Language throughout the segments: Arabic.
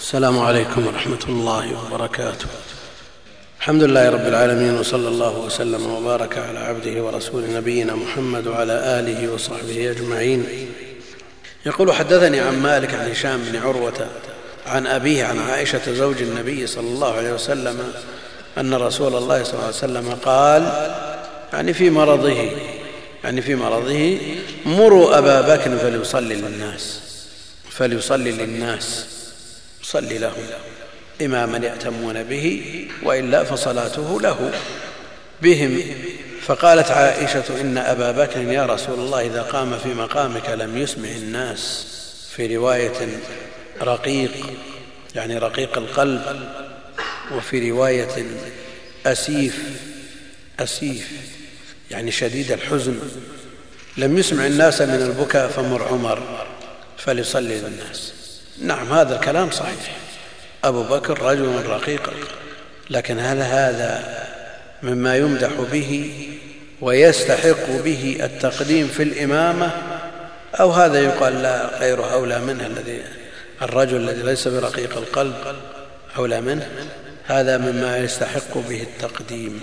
السلام عليكم ورحمة الله وبركاته. الحمد لله رب العالمين وصلى الله وسلم وبارك على عبده ورسوله نبينا محمد وعلى آله وصحبه أجمعين. يقول حدثني عن مالك عن هشام بن عروة عن أبيه عن عائشة زوج النبي صلى الله عليه وسلم أن رسول الله صلى الله عليه وسلم قال يعني في مرضه يعني في مرضه مروا أبا بكر فليصلي للناس فليصلي للناس. صل لهم إماما يأتمون به وإلا فصلاته له. بهم. فقالت عائشة إن أبا بكر يا رسول الله إذا قام في مقامك لم يسمع الناس. في رواية رقيق يعني رقيق القلب. وفي رواية أسيف أسيف يعني شديد الحزن. لم يسمع الناس من البكاء فمر عمر فليصلي للناس نعم هذا الكلام صحيح. أبو بكر رجل رقيق لكن هل هذا مما يمدح به ويستحق به التقديم في الإمامة؟ أو هذا يقال لا غيره أولى منه الذي الرجل الذي ليس برقيق القلب أولى منه؟ هذا مما يستحق به التقديم.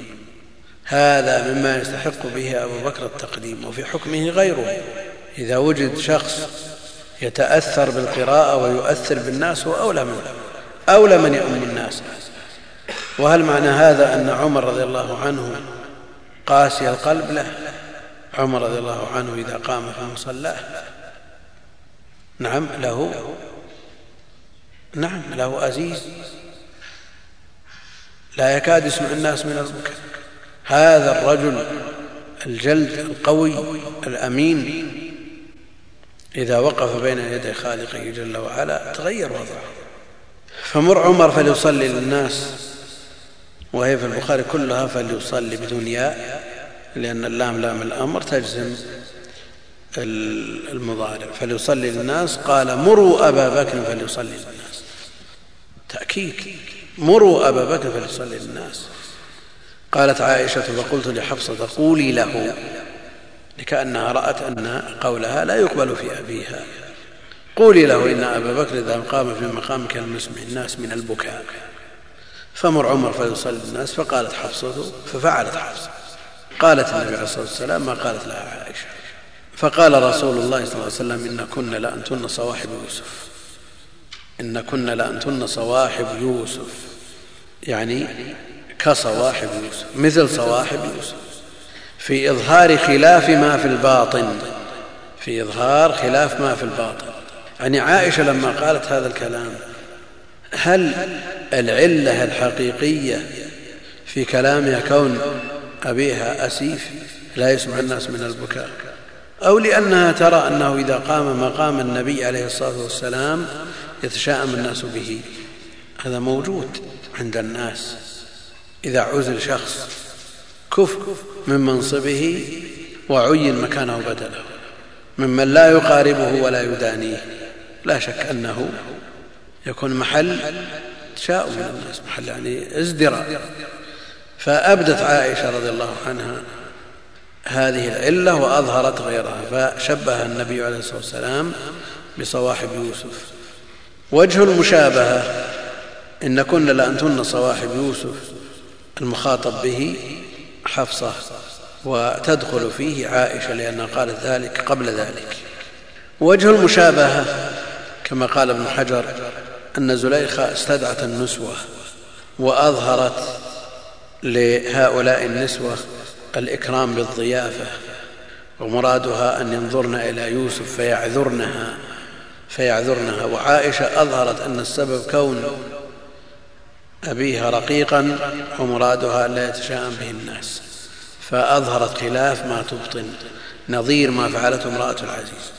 هذا مما يستحق به أبو بكر التقديم وفي حكمه غيره. إذا وجد شخص يتأثر بالقراءة ويؤثر بالناس هو أولى منه أولى من يؤم الناس. وهل معنى هذا أن عمر رضي الله عنه قاسي القلب؟ له عمر رضي الله عنه إذا قام في مصلاه نعم له. نعم له أزيز. لا يكاد يسمع الناس من البكاء. هذا الرجل الجلد القوي الأمين إذا وقف بين يدي خالقه جل وعلا تغير وضعه. فمر عمر فليصلي للناس وهي في البخاري كلها فليصلي بدون ياء لأن اللام لام الأمر تجزم المضارع. فليصلي للناس قال مروا أبا بكر فليصلي للناس. تأكيد. مروا أبا بكر فليصلي للناس. قالت عائشة فقلت لحفصة قولي له. لكأنها رأت أن قولها لا يقبل في أبيها قولي له إن أبا بكر إذا قام في مقامك لم يسمع الناس من البكاء. فمر عمر فيصلي الناس فقالت حفصة ففعلت حفصة. قالت النبي عليه الصلاة والسلام ما قالت لها عائشة. فقال رسول الله صلى الله عليه وسلم إن كن لأنتن صواحب يوسف. إن كن لأنتن صواحب يوسف. يعني كصواحب يوسف مثل صواحب يوسف. في إظهار خلاف ما في الباطن. في إظهار خلاف ما في الباطن. يعني عائشة لما قالت هذا الكلام هل العلة الحقيقية في كلامها كون أبيها أسيف؟ لا يسمع الناس من البكاء. أو لأنها ترى أنه إذا قام مقام النبي عليه الصلاة والسلام يتشاءم الناس به. هذا موجود عند الناس. إذا عزل شخص كف من منصبه وعين مكانه بدله ممن لا يقاربه ولا يدانيه لا شك أنه يكون محل تشاؤم من الناس محل يعني ازدراء. فأبدت عائشة رضي الله عنها هذه العلة وأظهرت غيرها فشبه النبي عليه الصلاة والسلام بصواحب يوسف. وجه المشابهة إن كن لأنتن صواحب يوسف المخاطب به حفصة وتدخل فيه عائشة لأنها قالت ذلك قبل ذلك. وجه المشابهة كما قال ابن حجر أن زليخة استدعت النسوة وأظهرت لهؤلاء النسوة الإكرام بالضيافة ومرادها أن ينظرن إلى يوسف فيعذرنها فيعذرنها. وعائشة أظهرت أن السبب كون أبيها رقيقا ومرادها لا يتشاءم به الناس. فأظهرت خلاف ما تبطن نظير ما فعلته امرأة العزيز.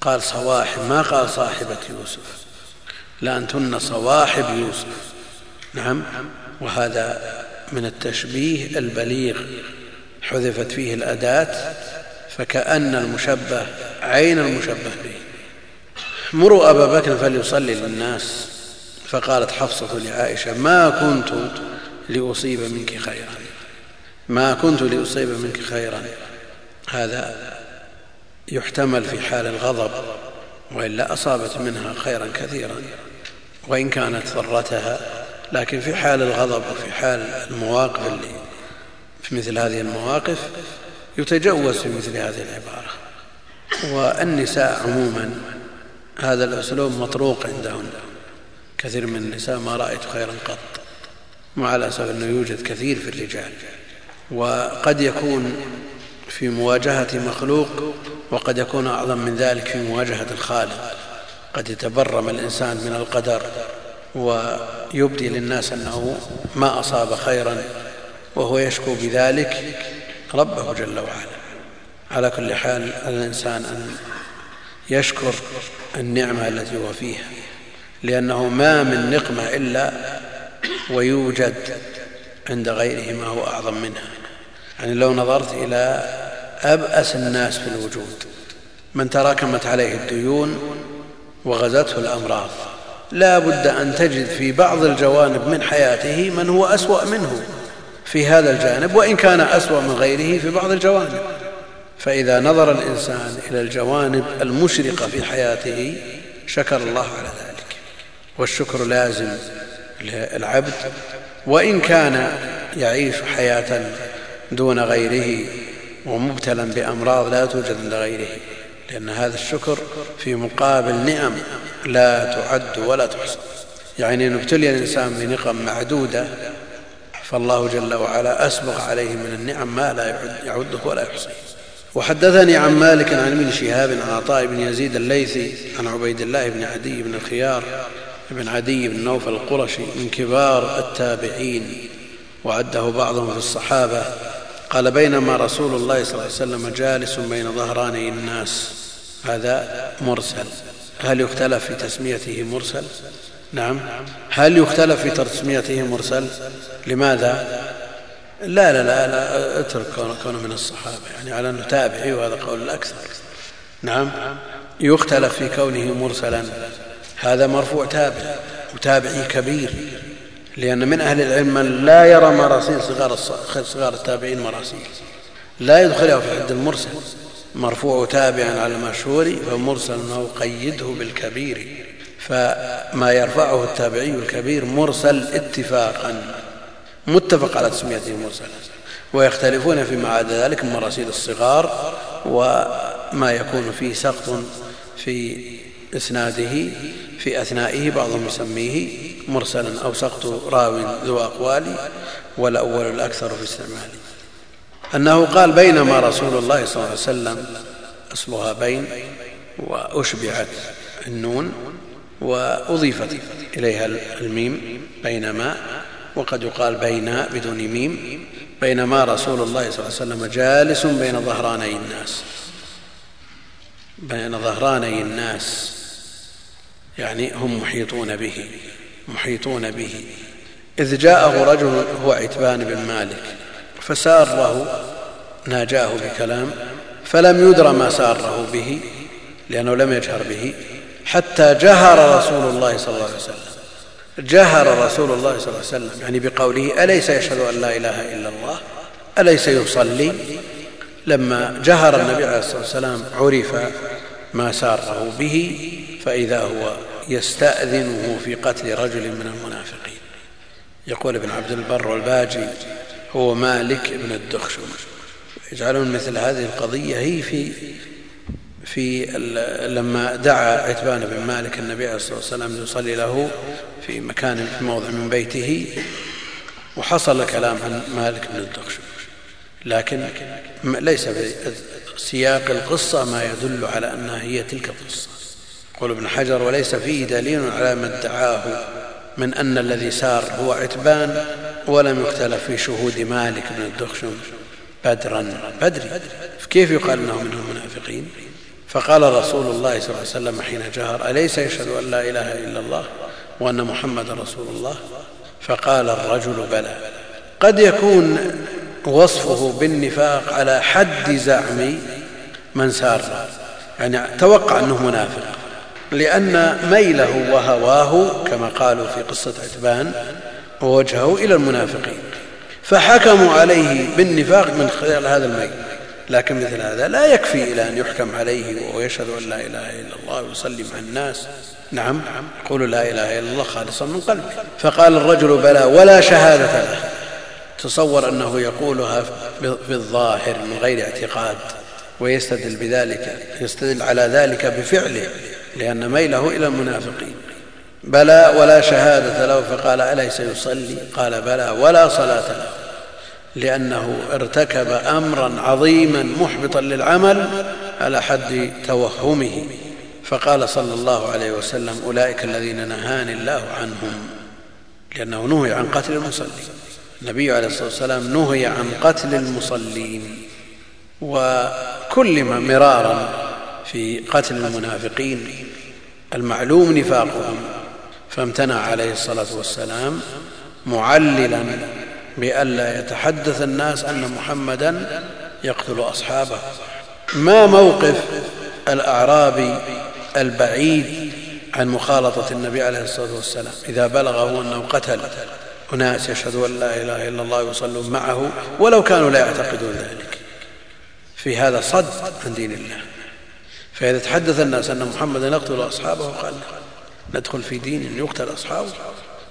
قال صواحب ما قال صاحبة يوسف؟ لأنتن صواحب يوسف. نعم وهذا من التشبيه البليغ. حذفت فيه الأداة فكأن المشبه عين المشبه به. مروا أبا بكر فليصلي للناس. فقالت حفصة لعائشة ما كنت لأصيب منك خيرا. ما كنت لأصيب منك خيرا. هذا يحتمل في حال الغضب وإلا أصابت منها خيرا كثيرا وإن كانت ضرتها. لكن في حال الغضب وفي حال المواقف اللي في مثل هذه المواقف يتجوز في مثل هذه العبارة. والنساء عموما هذا الأسلوب مطروق عندهن. كثير من النساء ما رأيت خيرا قط مع الأسف أنه يوجد كثير في الرجال. وقد يكون في مواجهة مخلوق وقد يكون أعظم من ذلك في مواجهة الخالق. قد يتبرم الإنسان من القدر ويبدي للناس أنه ما أصاب خيرا وهو يشكو بذلك ربه جل وعلا. على كل حال الإنسان أن يشكر النعمة التي هو فيها. لأنه ما من نقمة إلا ويوجد عند غيره ما هو أعظم منها. يعني لو نظرت إلى أبأس الناس في الوجود من تراكمت عليه الديون وغزته الأمراض لا بد أن تجد في بعض الجوانب من حياته من هو أسوأ منه في هذا الجانب وإن كان أسوأ من غيره في بعض الجوانب. فإذا نظر الإنسان إلى الجوانب المشرقة في حياته شكر الله على ذلك. والشكر لازم للعبد وإن كان يعيش حياة دون غيره ومبتلا بأمراض لا توجد عند غيره لأن هذا الشكر في مقابل نعم لا تعد ولا تحصى. يعني ان ابتلي الإنسان بنقم معدودة فالله جل وعلا أسبغ عليه من النعم ما لا يعده ولا يحصيه. وحدثني عن مالك عن ابن شهاب عن عطاء بن يزيد الليثي عن عبيد الله بن عدي بن الخيار بن عدي بن نوفل القرشي من كبار التابعين وعده بعضهم في الصحابة. قال بينما رسول الله صلى الله عليه وسلم جالس بين ظهراني الناس هذا مرسل. هل يختلف في تسميته مرسل؟ نعم. هل يختلف في تسميته مرسل؟ لماذا؟ لا لا لا, لا أترك كونه من الصحابة يعني على أنه تابعي وهذا قول الأكثر. نعم. يختلف في كونه مرسلا. هذا مرفوع تابع وتابعي كبير لأن من أهل العلم من لا يرى مراسيل صغار, صغار التابعين مراسيل. لا يدخلها في حد المرسل. مرفوع تابعا على المشهور فمرسل انه قيده بالكبير. فما يرفعه التابعي الكبير مرسل اتفاقا. متفق على تسميته مرسلا ويختلفون فيما عدا ذلك من مراسيل الصغار وما يكون فيه سقط في إسناده في أثنائه بعضهم يسميه مرسلا أو سقط راو ذو أقوال والأول الأكثر في استعماله. أنه قال بينما رسول الله صلى الله عليه وسلم أصلها بين وأشبعت النون وأضيفت إليها الميم بينما وقد يقال بين بدون ميم بينما رسول الله صلى الله عليه وسلم جالس بين ظهراني الناس. بين ظهراني الناس. يعني هم محيطون به محيطون به. إذ جاءه رجل هو عتبان بن مالك فساره ناجاه بكلام فلم يدر ما ساره به لأنه لم يجهر به حتى جهر رسول الله صلى الله عليه وسلم. جهر رسول الله صلى الله عليه وسلم يعني بقوله أليس يشهد أن لا إله إلا الله؟ أليس يصلي؟ لما جهر النبي عليه الصلاة والسلام عرف ما ساره به فإذا هو يستأذنه في قتل رجل من المنافقين. يقول ابن عبد البر والباجي هو مالك بن الدخشم. يجعلون مثل هذه القضية هي في في لما دعا عتبان بن مالك النبي عليه الصلاة والسلام يصلي له في مكان في موضع من بيته وحصل كلام عن مالك بن الدخشم. لكن ليس في سياق القصة ما يدل على أنها هي تلك القصة. يقول ابن حجر وليس فيه دليل على ما ادعاه من أن الذي سار هو عتبان ولم يختلف في شهود مالك بن الدخشم بدرا بدري. كيف يقال انه من المنافقين فقال رسول الله صلى الله عليه وسلم حين جهر أليس يشهد أن لا إله إلا الله وأن محمد رسول الله؟ فقال الرجل بلى. قد يكون وصفه بالنفاق على حد زعم من سار يعني توقع أنه منافق. لأن ميله وهواه كما قالوا في قصة عتبان ووجهه إلى المنافقين. فحكموا عليه بالنفاق من خلال هذا الميل. لكن مثل هذا لا يكفي إلى أن يحكم عليه وهو يشهد أن لا إله إلا الله ويصلي مع الناس. نعم يقول لا إله إلا الله خالصا من قلبه فقال الرجل بلى ولا شهادة له. تصور أنه يقولها بالظاهر من غير اعتقاد ويستدل بذلك يستدل على ذلك بفعله. لأن ميله إلى المنافقين. بلى ولا شهادة له فقال أليس يصلي؟ قال بلى ولا صلاة له. لأنه ارتكب أمرا عظيما محبطا للعمل على حد توهمه. فقال صلى الله عليه وسلم أولئك الذين نهاني الله عنهم. لأنه نهي عن قتل المصلين النبي عليه الصلاة والسلام نهي عن قتل المصلين. وكلم مرارا في قتل المنافقين المعلوم نفاقهم فامتنع عليه الصلاة والسلام معللا بألا يتحدث الناس أن محمدا يقتل أصحابه. ما موقف الأعرابي البعيد عن مخالطة النبي عليه الصلاة والسلام؟ إذا بلغه أنه قتل أناس يشهدوا أن لا إله إلا الله ويصلون معه ولو كانوا لا يعتقدون ذلك. في هذا صد عن دين الله. فإذا تحدث الناس أن محمدا يقتل أصحابه قال ندخل في دين يقتل أصحابه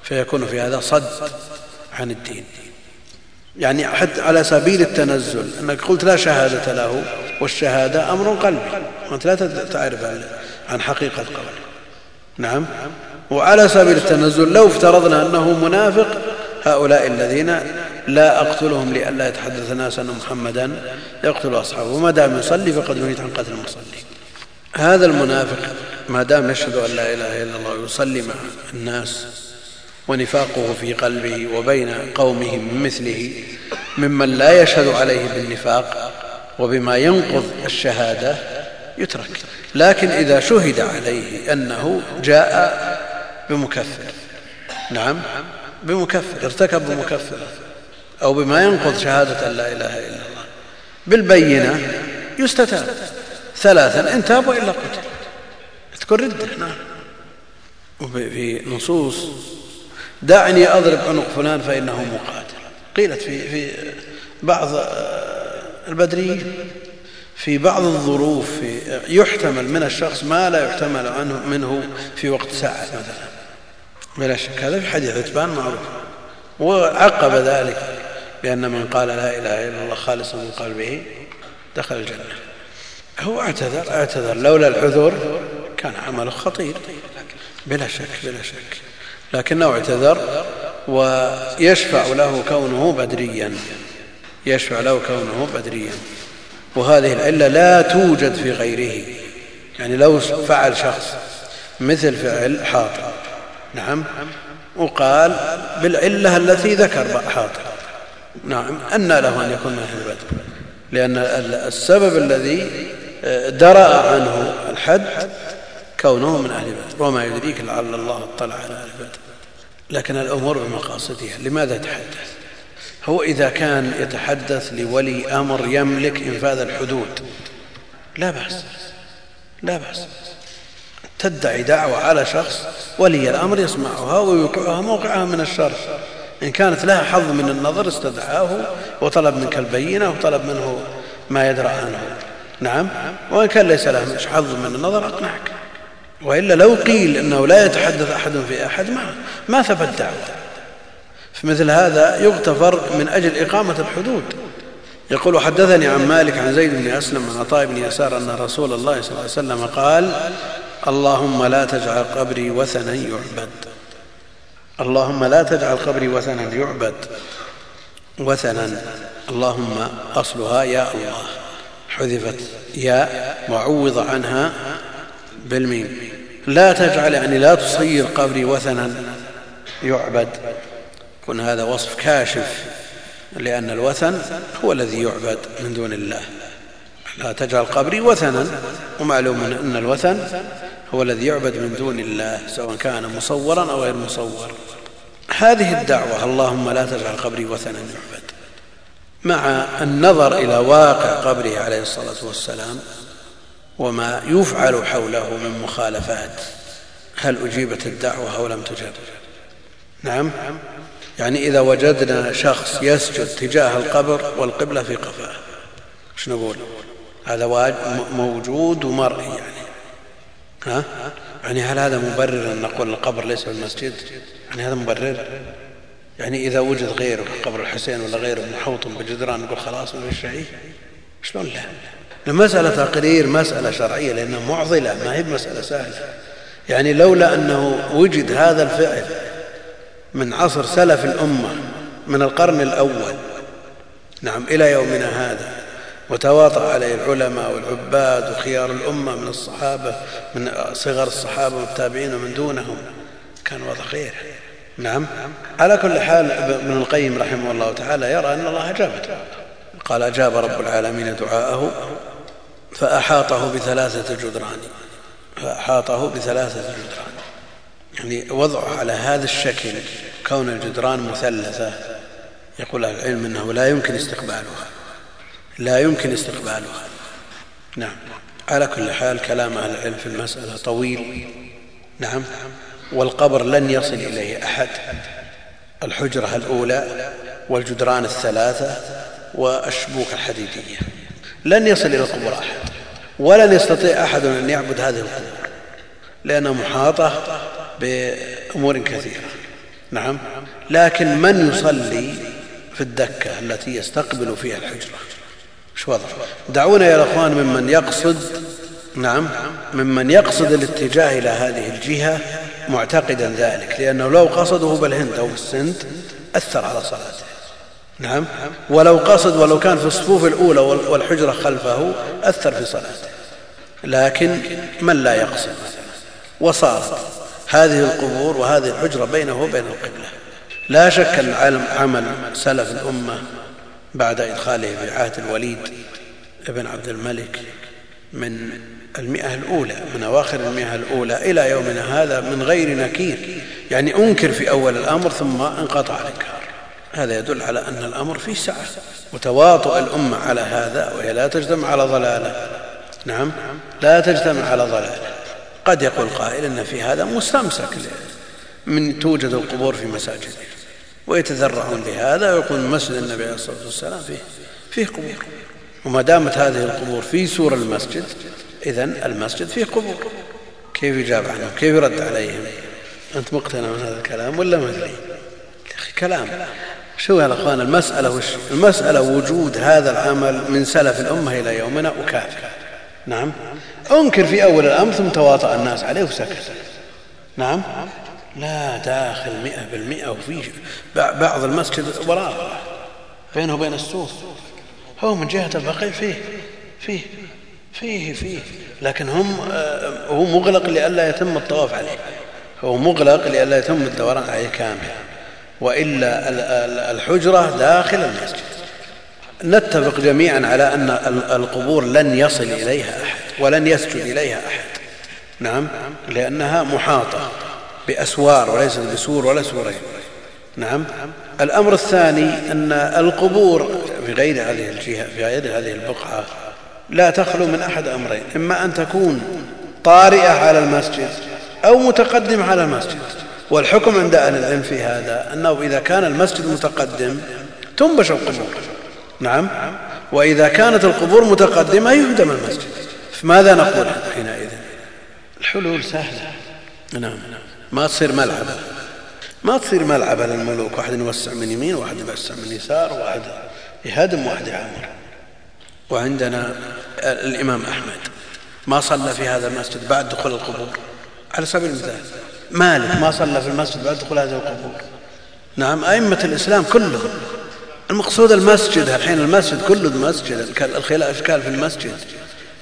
فيكون في هذا صد عن الدين. يعني حتى على سبيل التنزل أنك قلت لا شهادة له والشهادة أمر قلبي. وأنت لا تعرف عن حقيقة قولي نعم؟ وعلى سبيل التنزل لو افترضنا أنه منافق هؤلاء الذين لا أقتلهم لئلا يتحدث الناس أن محمدا يقتل أصحابه. وما دام يصلي فقد نهيت عن قتل المصلي هذا المنافق ما دام يشهد أن لا إله إلا الله ويصلي مع الناس ونفاقه في قلبه وبين قومه من مثله ممن لا يشهد عليه بالنفاق وبما ينقض الشهادة يترك. لكن إذا شهد عليه أنه جاء بمكفر نعم بمكفر ارتكب بمكفر أو بما ينقض شهادة لا إله إلا الله بالبينة يستتاب. ثلاثا إن تاب وإلا قتل. تكون ردة. نعم. وفي نصوص دعني أضرب عنق فلان فإنه مقاتل. قيلت في في بعض البدريين في بعض الظروف في يحتمل من الشخص ما لا يحتمل عنه منه في وقت ساعة مثلا. بلا شك هذا في حديث عتبان معروف. وعقب ذلك بأن من قال لا إله إلا الله خالصا من قلبه دخل الجنة. هو اعتذر اعتذر. لولا العذر كان عمله خطير بلا شك بلا شك. لكنه اعتذر ويشفع له كونه بدريا. يشفع له كونه بدريا. وهذه العلة لا توجد في غيره. يعني لو فعل شخص مثل فعل حاطب نعم وقال بالعلة التي ذكر حاطب. نعم أن له أن يكون من أهل بدر. لأن السبب الذي درأ عنه الحد كونه من أهل بدر وما يدريك لعل الله اطلع على أهل بدر لكن الأمور بمقاصدها لماذا يتحدث هو إذا كان يتحدث لولي أمر يملك إنفاذ الحدود. لا بأس لا بأس. تدعي دعوة على شخص ولي الأمر يسمعها ويوقعها موقعها من الشر. إن كانت لها حظ من النظر استدعاه وطلب منك البينة وطلب منه ما يدرى عنه. نعم. وإن كان ليس له حظ من النظر أقنعك. وإلا لو قيل أنه لا يتحدث أحد في أحد ما, ما ثبت دعوة. فمثل هذا يغتفر من أجل إقامة الحدود. يقول حدثني عن مالك عن زيد بن أسلم عن عطاء بن يسار أن رسول الله صلى الله عليه وسلم قال اللهم لا تجعل قبري وثنا يعبد. اللهم لا تجعل قبري وثنا يعبد. وثنا اللهم أصلها يا الله. حذفت ياء وعوض عنها بالميم. لا تجعل يعني لا تصير قبري وثنا يعبد. يكون هذا وصف كاشف لأن الوثن هو الذي يعبد من دون الله. لا تجعل قبري وثنا ومعلوم أن الوثن هو الذي يعبد من دون الله سواء كان مصورا أو غير مصور. هذه الدعوة اللهم لا تجعل قبري وثنا يعبد. مع النظر إلى واقع قبره عليه الصلاة والسلام وما يفعل حوله من مخالفات. هل أجيبت الدعوة أو لم تجب؟ نعم. يعني إذا وجدنا شخص يسجد تجاه القبر والقبلة في قفاه إيش نقول؟ هذا موجود ومرئي يعني. ها؟ يعني هل هذا مبرر أن نقول القبر ليس في المسجد يعني هذا مبرر. يعني إذا وجد غيره قبر الحسين ولا غيره محوط بجدران نقول خلاص في شيء. شلون لا؟ المسألة تقرير مسألة شرعية لأنها معضلة ما هي بمسألة سهلة. يعني لولا أنه وجد هذا الفعل من عصر سلف الأمة من القرن الأول نعم إلى يومنا هذا وتواطأ عليه العلماء والعباد وخيار الأمة من الصحابة من صغر الصحابة والتابعين ومن دونهم كان وضع خير. نعم. على كل حال ابن القيم رحمه الله تعالى يرى أن الله أجاب قال أجاب رب العالمين دعاءه فأحاطه بثلاثة جدران. فأحاطه بثلاثة جدران. يعني وضعه على هذا الشكل كون الجدران مثلثة. يقول أهل العلم إنه لا يمكن استقبالها. لا يمكن استقبالها. نعم. على كل حال كلام أهل العلم في المسألة طويل. نعم. والقبر لن يصل إليه أحد. الحجرة الأولى والجدران الثلاثة والشبوك الحديدية. لن يصل إلى القبور أحد ولن يستطيع أحد أن يعبد هذه القبور لأنها محاطة بأمور كثيرة. نعم. لكن من يصلي في الدكة التي يستقبل فيها الحجرة؟ إيش وضع دعونا يا إخوان ممن يقصد نعم ممن يقصد الاتجاه إلى هذه الجهة معتقدا ذلك لأنه لو قصده بالهند أو بالسند أثر على صلاته. نعم؟ ولو قصد ولو كان في الصفوف الأولى والحجرة خلفه أثر في صلاته. لكن من لا يقصد؟ وصارت هذه القبور وهذه الحجرة بينه وبين القبلة. لا شك أن عمل سلف الأمة بعد إدخاله في عهد الوليد بن عبد الملك من المئة الأولى من أواخر المئة الأولى إلى يومنا هذا من غير نكير يعني أنكر في أول الأمر ثم انقطع الإنكار. هذا يدل على أن الأمر فيه سعة. وتواطؤ الأمة على هذا وهي لا تجتمع على ضلالة. نعم؟ لا تجتمع على ضلالة. قد يقول قائل إن في هذا مستمسك من توجد القبور في مساجد. ويتذرعون بهذا ويقول مسجد النبي عليه الصلاة والسلام فيه فيه قبور. وما دامت هذه القبور في سور المسجد اذا المسجد فيه قبور. كيف يجاب عنهم كيف يرد عليهم؟ أنت مقتنع من هذا الكلام ولا ما أدري؟ كلام. شو يا إخوان المسألة وش؟ المسألة وجود هذا العمل من سلف الأمة إلى يومنا وكافر نعم. أنكر في أول الأمر ثم تواطأ الناس عليه وسكت. نعم. لا داخل مئة بالمئة وفيه بعض المسجد وراء بينه وبين السوق. هو من جهة البقيع فيه فيه. فيه فيه. لكن هم آه، هو مغلق لئلا يتم الطواف عليه. هو مغلق لئلا يتم الدوران عليه كامل وإلا الحجرة داخل المسجد. نتفق جميعا على أن القبور لن يصل إليها أحد ولن يسجد إليها أحد. نعم؟ لأنها محاطة بأسوار وليست بسور ولا سورين. نعم؟ الأمر الثاني أن القبور في غير هذه الجهة في غير هذه البقعة لا تخلو من أحد أمرين إما أن تكون طارئة على المسجد أو متقدمة على المسجد. والحكم عند أهل العلم في هذا أنه إذا كان المسجد متقدم تنبش القبور. نعم. وإذا كانت القبور متقدمة يهدم المسجد. فماذا نقول حينئذ؟ الحلول سهلة. نعم. ما تصير ملعبة ما تصير ملعبة للملوك واحد يوسع من يمين وواحد يوسع من يسار وواحد يهدم وواحد يعمر. وعندنا الإمام أحمد. ما صلى في هذا المسجد بعد دخول القبور. على سبيل المثال مالك ما صلى في المسجد بعد دخول هذه القبور. نعم أئمة الإسلام كلهم. المقصود المسجد الحين المسجد كله مسجد الاشكال في المسجد.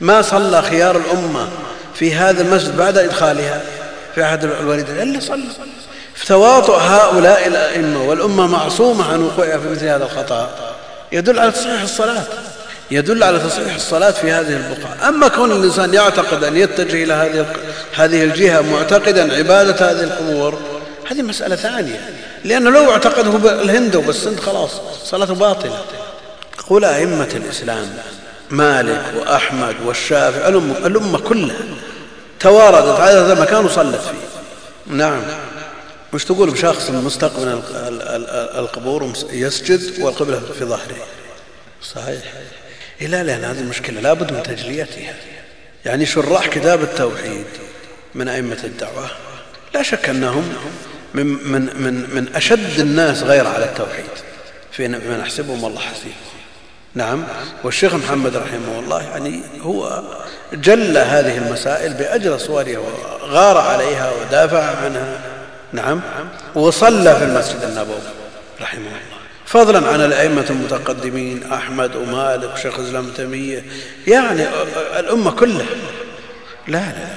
ما صلى خيار الأمة في هذا المسجد بعد إدخالها في عهد الوليد. إلا صلى. فتواطؤ هؤلاء الأئمة والأمة معصومة عن وقوعها في مثل هذا الخطأ. يدل على تصحيح الصلاة. يدل على تصحيح الصلاة في هذه البقعة. أما كون الإنسان يعتقد أن يتجه إلى هذه هذه الجهة معتقدا عبادة هذه القبور هذه مسألة ثانية. لأنه لو اعتقده بالهند وبالسند خلاص صلاته باطلة. قول أئمة الإسلام مالك وأحمد والشافعي الأمة كلها تواردت على هذا المكان وصلت فيه. نعم. وش تقول بشخص مستقبل القبور يسجد والقبلة في ظهره؟ صحيح. لا لأن هذه المشكلة لا بد من تجليتها. يعني شراح كتاب التوحيد من أئمة الدعوة لا شك أنهم من, من, من, من أشد الناس غير على التوحيد في من أحسبهم والله حسيب. نعم والشيخ محمد رحمه الله يعني هو جل هذه المسائل بأجل صورها وغار عليها ودافع عنها. نعم وصلى في المسجد النبوي رحمه الله. فضلا عن الأئمة المتقدمين أحمد ومالك وشيخ الإسلام تيمية. يعني الأمة كلها. لا لا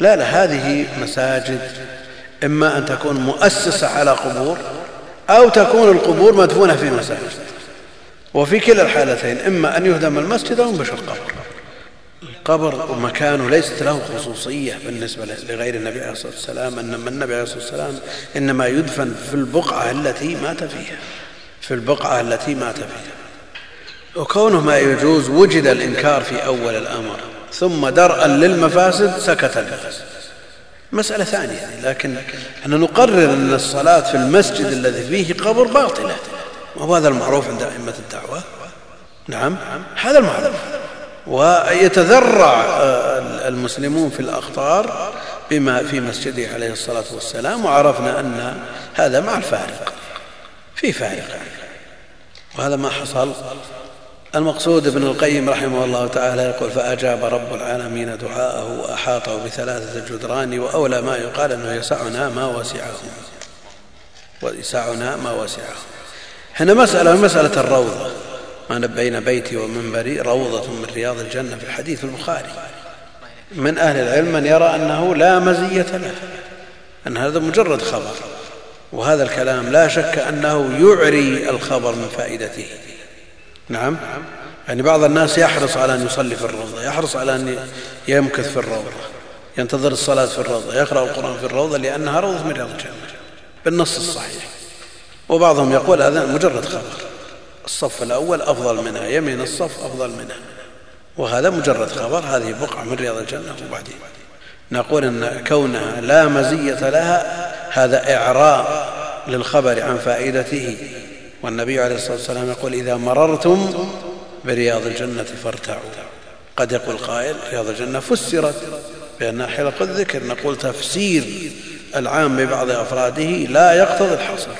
لا لا هذه مساجد. إما أن تكون مؤسسة على قبور أو تكون القبور مدفونة في مساجد. وفي كلا الحالتين إما أن يهدم المسجد أو ينبش القبر. القبر ومكانه ليست له خصوصية بالنسبة لغير النبي عليه الصلاة والسلام أنما النبي عليه الصلاة والسلام إنما يدفن في البقعة التي مات فيها. في البقعة التي مات فيها. وكونه ما يجوز وجد الإنكار في أول الأمر ثم درءا للمفاسد سكت الناس مسألة ثانية يعني لكن أن نقرر أن الصلاة في المسجد الذي فيه قبر باطلة وهذا المعروف عند أئمة الدعوة؟ نعم هذا المعروف. ويتذرع المسلمون في الأخطار بما في مسجده عليه الصلاة والسلام وعرفنا أن هذا مع الفارق. في فارق. وهذا ما حصل. المقصود ابن القيم رحمه الله تعالى يقول فأجاب رب العالمين دعاءه وأحاطه بثلاثة جدران وأولى ما يقال أنه يسعنا ما وسعه ويسعنا ما وسعه هنا مسألة مسألة الروضة. ما بين بيتي ومنبري روضة من رياض الجنة في الحديث البخاري. من أهل العلم من يرى أنه لا مزية له. أن هذا مجرد خبر. وهذا الكلام لا شك أنه يعري الخبر من فائدته. نعم. يعني بعض الناس يحرص على أن يصلي في الروضة يحرص على أن يمكث في الروضة ينتظر الصلاة في الروضة يقرأ القرآن في الروضة لأنها روضة من رياض الجنة بالنص الصحيح. وبعضهم يقول هذا مجرد خبر. الصف الأول أفضل منها يمين الصف أفضل منها. وهذا مجرد خبر هذه بقعة من رياض الجنة وبعدين. نقول إن كونها لا مزية لها هذا إعراء للخبر عن فائدته. والنبي عليه الصلاة والسلام يقول إذا مررتم برياض الجنة فارتعوا. قد يقول قائل رياض الجنة فسرت بأنها حلق الذكر. نقول تفسير العام ببعض أفراده لا يقتضي الحصر.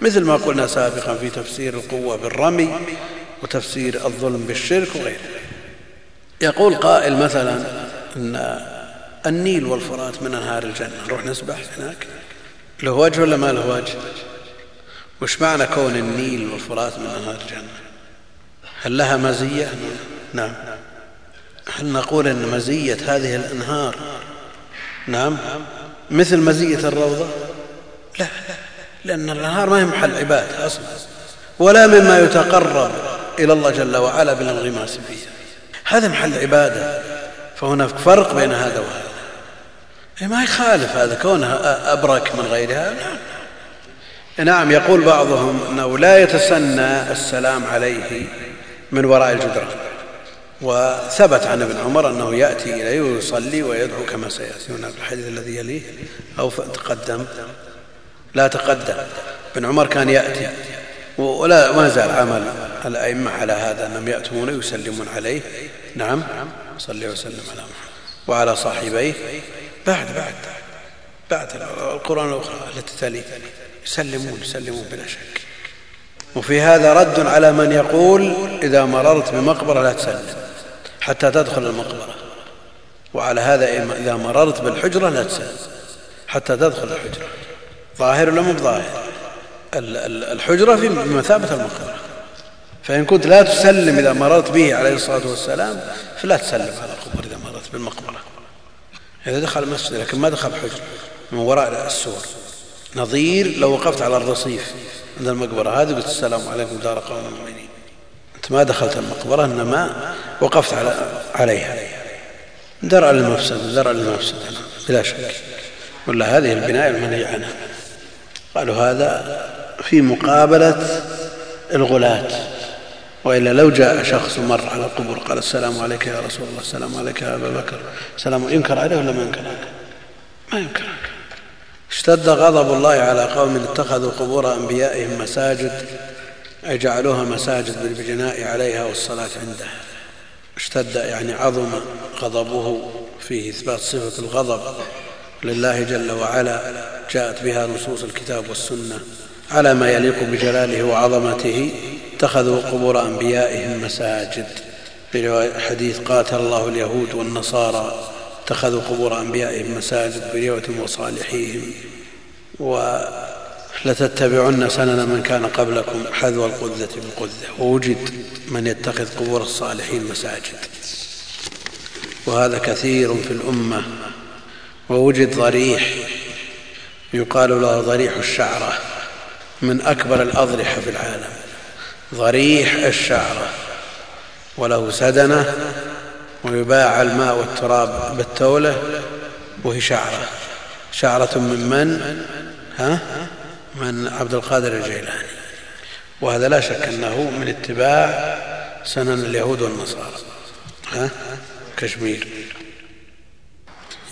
مثل ما قلنا سابقا في تفسير القوة بالرمي وتفسير الظلم بالشرك وغيره. يقول قائل مثلا إن النيل والفرات من أنهار الجنة. نروح نسبح هناك. له وجه ولا ما له وجه وش معنى كون النيل والفرات من أنهار الجنة؟ هل لها مزية؟ نعم. هل نقول إن مزية هذه الأنهار؟ نعم. مثل مزية الروضة؟ لا لأن الأنهار ما هي محل عباد أصلا ولا مما يتقرب إلى الله جل وعلا بالانغماس فيها. هذا محل عبادة فهناك فرق بين هذا وهذا. ما يخالف هذا كونها أبرك من غيرها. نعم نعم يقول بعضهم أنه لا يتسنى السلام عليه من وراء الجدران. وثبت عن ابن عمر أنه يأتي إليه ويصلي ويدعو كما سيأتي هنا في الحديث الذي يليه أو تقدم. لا تقدم. ابن عمر كان يأتي ولا ما زال عمل الأئمة على هذا أنهم يأتون ويسلمون عليه. نعم صلي وسلم على محمد وعلى صاحبيه. بعد بعد بعد القرآن الأخرى التي تلي يسلمون يسلمون بلا شك. وفي هذا رد على من يقول إذا مررت بمقبرة لا تسلم حتى تدخل المقبرة. وعلى هذا إذا مررت بالحجرة لا تسلم حتى تدخل الحجرة. ظاهر ولا مو ظاهر؟ الحجرة في مثابة المقبرة. فإن كنت لا تسلم إذا مررت به عليه الصلاة والسلام فلا تسلم على القبور إذا مررت بالمقبرة. إذا دخل المسجد لكن ما دخل حجر من وراء السور. نظير لو وقفت على الرصيف عند المقبرة. هذه قلت السلام عليكم دار قوم المؤمنين. أنت ما دخلت المقبرة إنما وقفت عليها. درءا للمفسد درءا للمفسد بلا شك. ولا هذه البناء المنهي عنها. قالوا هذا في مقابلة الغلاة. وإلا لو جاء شخص مر على القبور قال السلام عليك يا رسول الله السلام عليك يا أبا بكر سلام ينكر عليه ولا ما ينكر عليه ما ينكر عليه اشتد غضب الله على قوم اتخذوا قبور أنبيائهم مساجد أي جعلوها مساجد بالبناء عليها والصلاة عندها. اشتد يعني عظم غضبه فيه إثبات صفة الغضب لله جل وعلا. جاءت بها نصوص الكتاب والسنة على ما يليق بجلاله وعظمته. اتخذوا قبور أنبيائهم مساجد. في حديث قاتل الله اليهود والنصارى اتخذوا قبور أنبيائهم مساجد بريوة وصالحيهم ولتتبعن سنن من كان قبلكم حذو القذة بالقذة ووجد من يتخذ قبور الصالحين مساجد. وهذا كثير في الأمة. ووجد ضريح. يقال له ضريح الشعرة. من أكبر الأضرحة في العالم. ضريح الشعرة وله سدنة ويباع الماء والتراب بالتولة وهي شعرة. شعرة من من؟ ها؟ من عبد القادر الجيلاني. وهذا لا شك أنه من اتباع سنن اليهود والنصارى. ها؟ كشمير.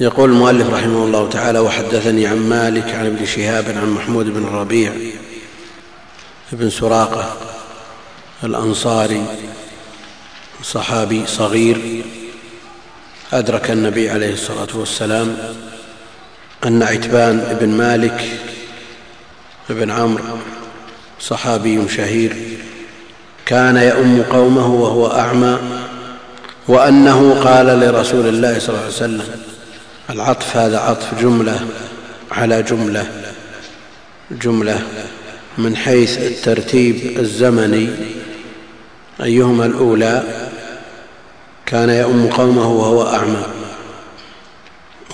يقول المؤلف رحمه الله تعالى وحدثني عن مالك عن ابن شهاب عن محمود بن الربيع بن سراقة الأنصاري صحابي صغير أدرك النبي عليه الصلاة والسلام أن عتبان بن مالك بن عمرو صحابي شهير كان يؤم قومه وهو أعمى وأنه قال لرسول الله صلى الله عليه وسلم العطف هذا عطف جملة على جملة جملة من حيث الترتيب الزمني أيهما الأولى؟ كان يؤم قومه وهو أعمى.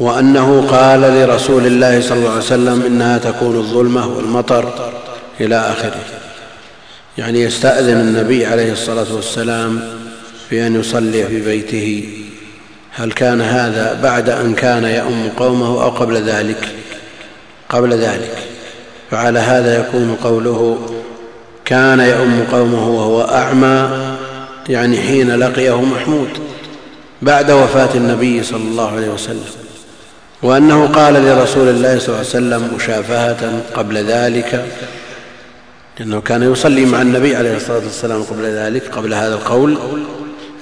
وأنه قال لرسول الله صلى الله عليه وسلم إنها تكون الظلمة والمطر إلى آخره. يعني يستأذن النبي عليه الصلاة والسلام في أن يصلي في بيته. هل كان هذا بعد أن كان يؤم قومه أو قبل ذلك؟ قبل ذلك. فعلى هذا يكون قوله كان يؤم قومه وهو أعمى يعني حين لقيه محمود بعد وفاة النبي صلى الله عليه وسلم. وأنه قال لرسول الله صلى الله عليه وسلم مشافهة قبل ذلك لأنه كان يصلي مع النبي عليه الصلاة والسلام قبل ذلك قبل هذا القول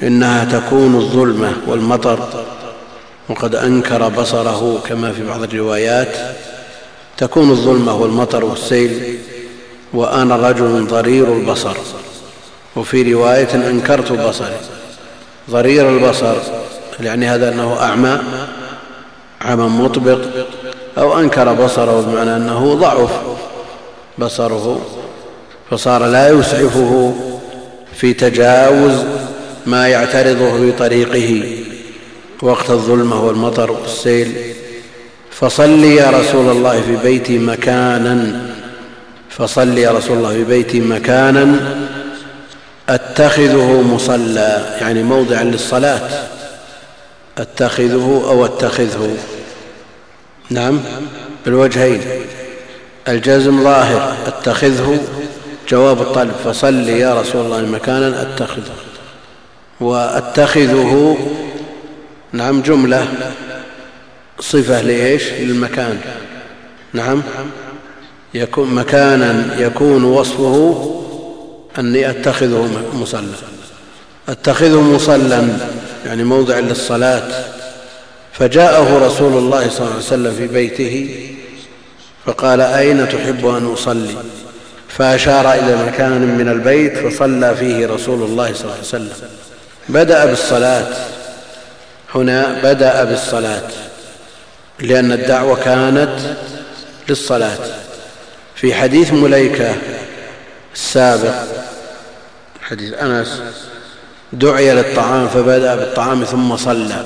إنها تكون الظلمة والمطر. وقد أنكر بصره كما في بعض الروايات تكون الظلمة والمطر والسيل وأنا رجل ضرير البصر. وفي رواية أنكرت بصري. ضرير البصر يعني هذا أنه أعمى عمى مطبق أو أنكر بصره بمعنى أنه ضعف بصره فصار لا يسعفه في تجاوز ما يعترضه في طريقه وقت الظلمة والمطر والسيل فصل يا رسول الله في بيتي مكانا. فصل يا رسول الله في بيتي مكانا أتخذه مصلى يعني موضعا للصلاة. أتخذه أو أتخذه؟ نعم بالوجهين. الجزم ظاهر أتخذه؟ جواب الطلب فصل يا رسول الله مكانا أتخذه. وأتخذه نعم جملة صفة لإيش؟ للمكان. نعم. يكون مكانا يكون وصفه أني أتخذه مصلى. أتخذه مصلى يعني موضع للصلاة. فجاءه رسول الله صلى الله عليه وسلم في بيته فقال أين تحب أن أصلي؟ فأشار إلى مكان من البيت فصلى فيه رسول الله صلى الله عليه وسلم. بدأ بالصلاة. هنا بدأ بالصلاة لأن الدعوة كانت للصلاة. في حديث مليكة السابق حديث أنس دعي للطعام فبدأ بالطعام ثم صلى.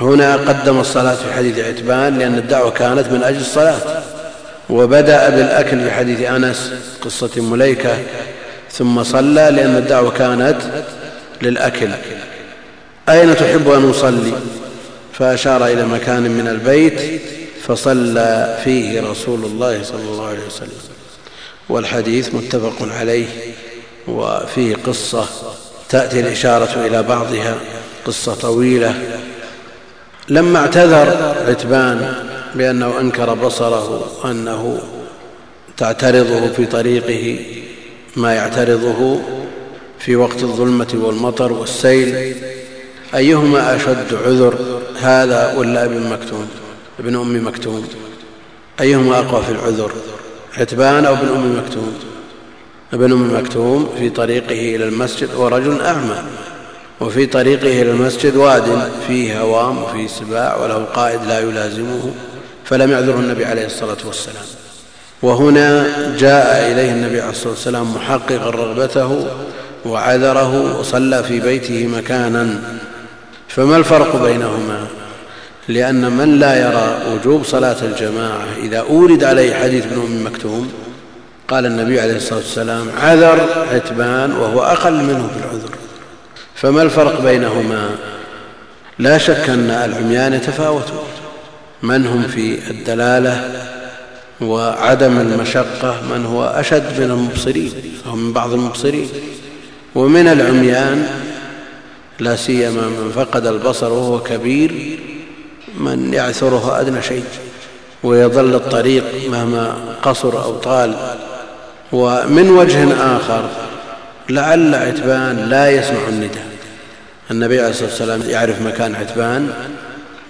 هنا قدم الصلاة في حديث عتبان لأن الدعوة كانت من أجل الصلاة. وبدأ بالأكل في حديث أنس قصة مليكة ثم صلى لأن الدعوة كانت للأكل. أين تحب أن أصلي؟ فأشار إلى مكان من البيت. فصلى فيه رسول الله صلى الله عليه وسلم. والحديث متفق عليه وفيه قصة تأتي الإشارة إلى بعضها قصة طويلة. لما اعتذر عتبان بأنه أنكر بصره أنه تعترضه في طريقه ما يعترضه في وقت الظلمة والمطر والسيل. أيهما أشد عذر هذا ولا ابن مكتوم. ابن أم مكتوم. أيهما أقوى في العذر؟ عتبان أو ابن أم مكتوم؟ ابن أم مكتوم في طريقه إلى المسجد ورجل أعمى وفي طريقه إلى المسجد واد فيه هوام وفيه سباع وله قائد لا يلازمه فلم يعذره النبي عليه الصلاة والسلام. وهنا جاء إليه النبي عليه الصلاة والسلام محققا رغبته وعذره وصلى في بيته مكانا. فما الفرق بينهما؟ لأن من لا يرى وجوب صلاة الجماعة إذا أورد عليه حديث ابن أم مكتوم قال النبي عليه الصلاة والسلام عذر عتبان وهو أقل منه في العذر. فما الفرق بينهما؟ لا شك أن العميان يتفاوتون. من هم في الدلالة وعدم المشقة؟ من هو أشد من المبصرين؟ أو من بعض المبصرين. ومن العميان لا سيما من فقد البصر وهو كبير من يعثره أدنى شيء ويظل الطريق مهما قصر أو طال. ومن وجه آخر لعل عتبان لا يسمع النداء. النبي عليه الصلاة والسلام يعرف مكان عتبان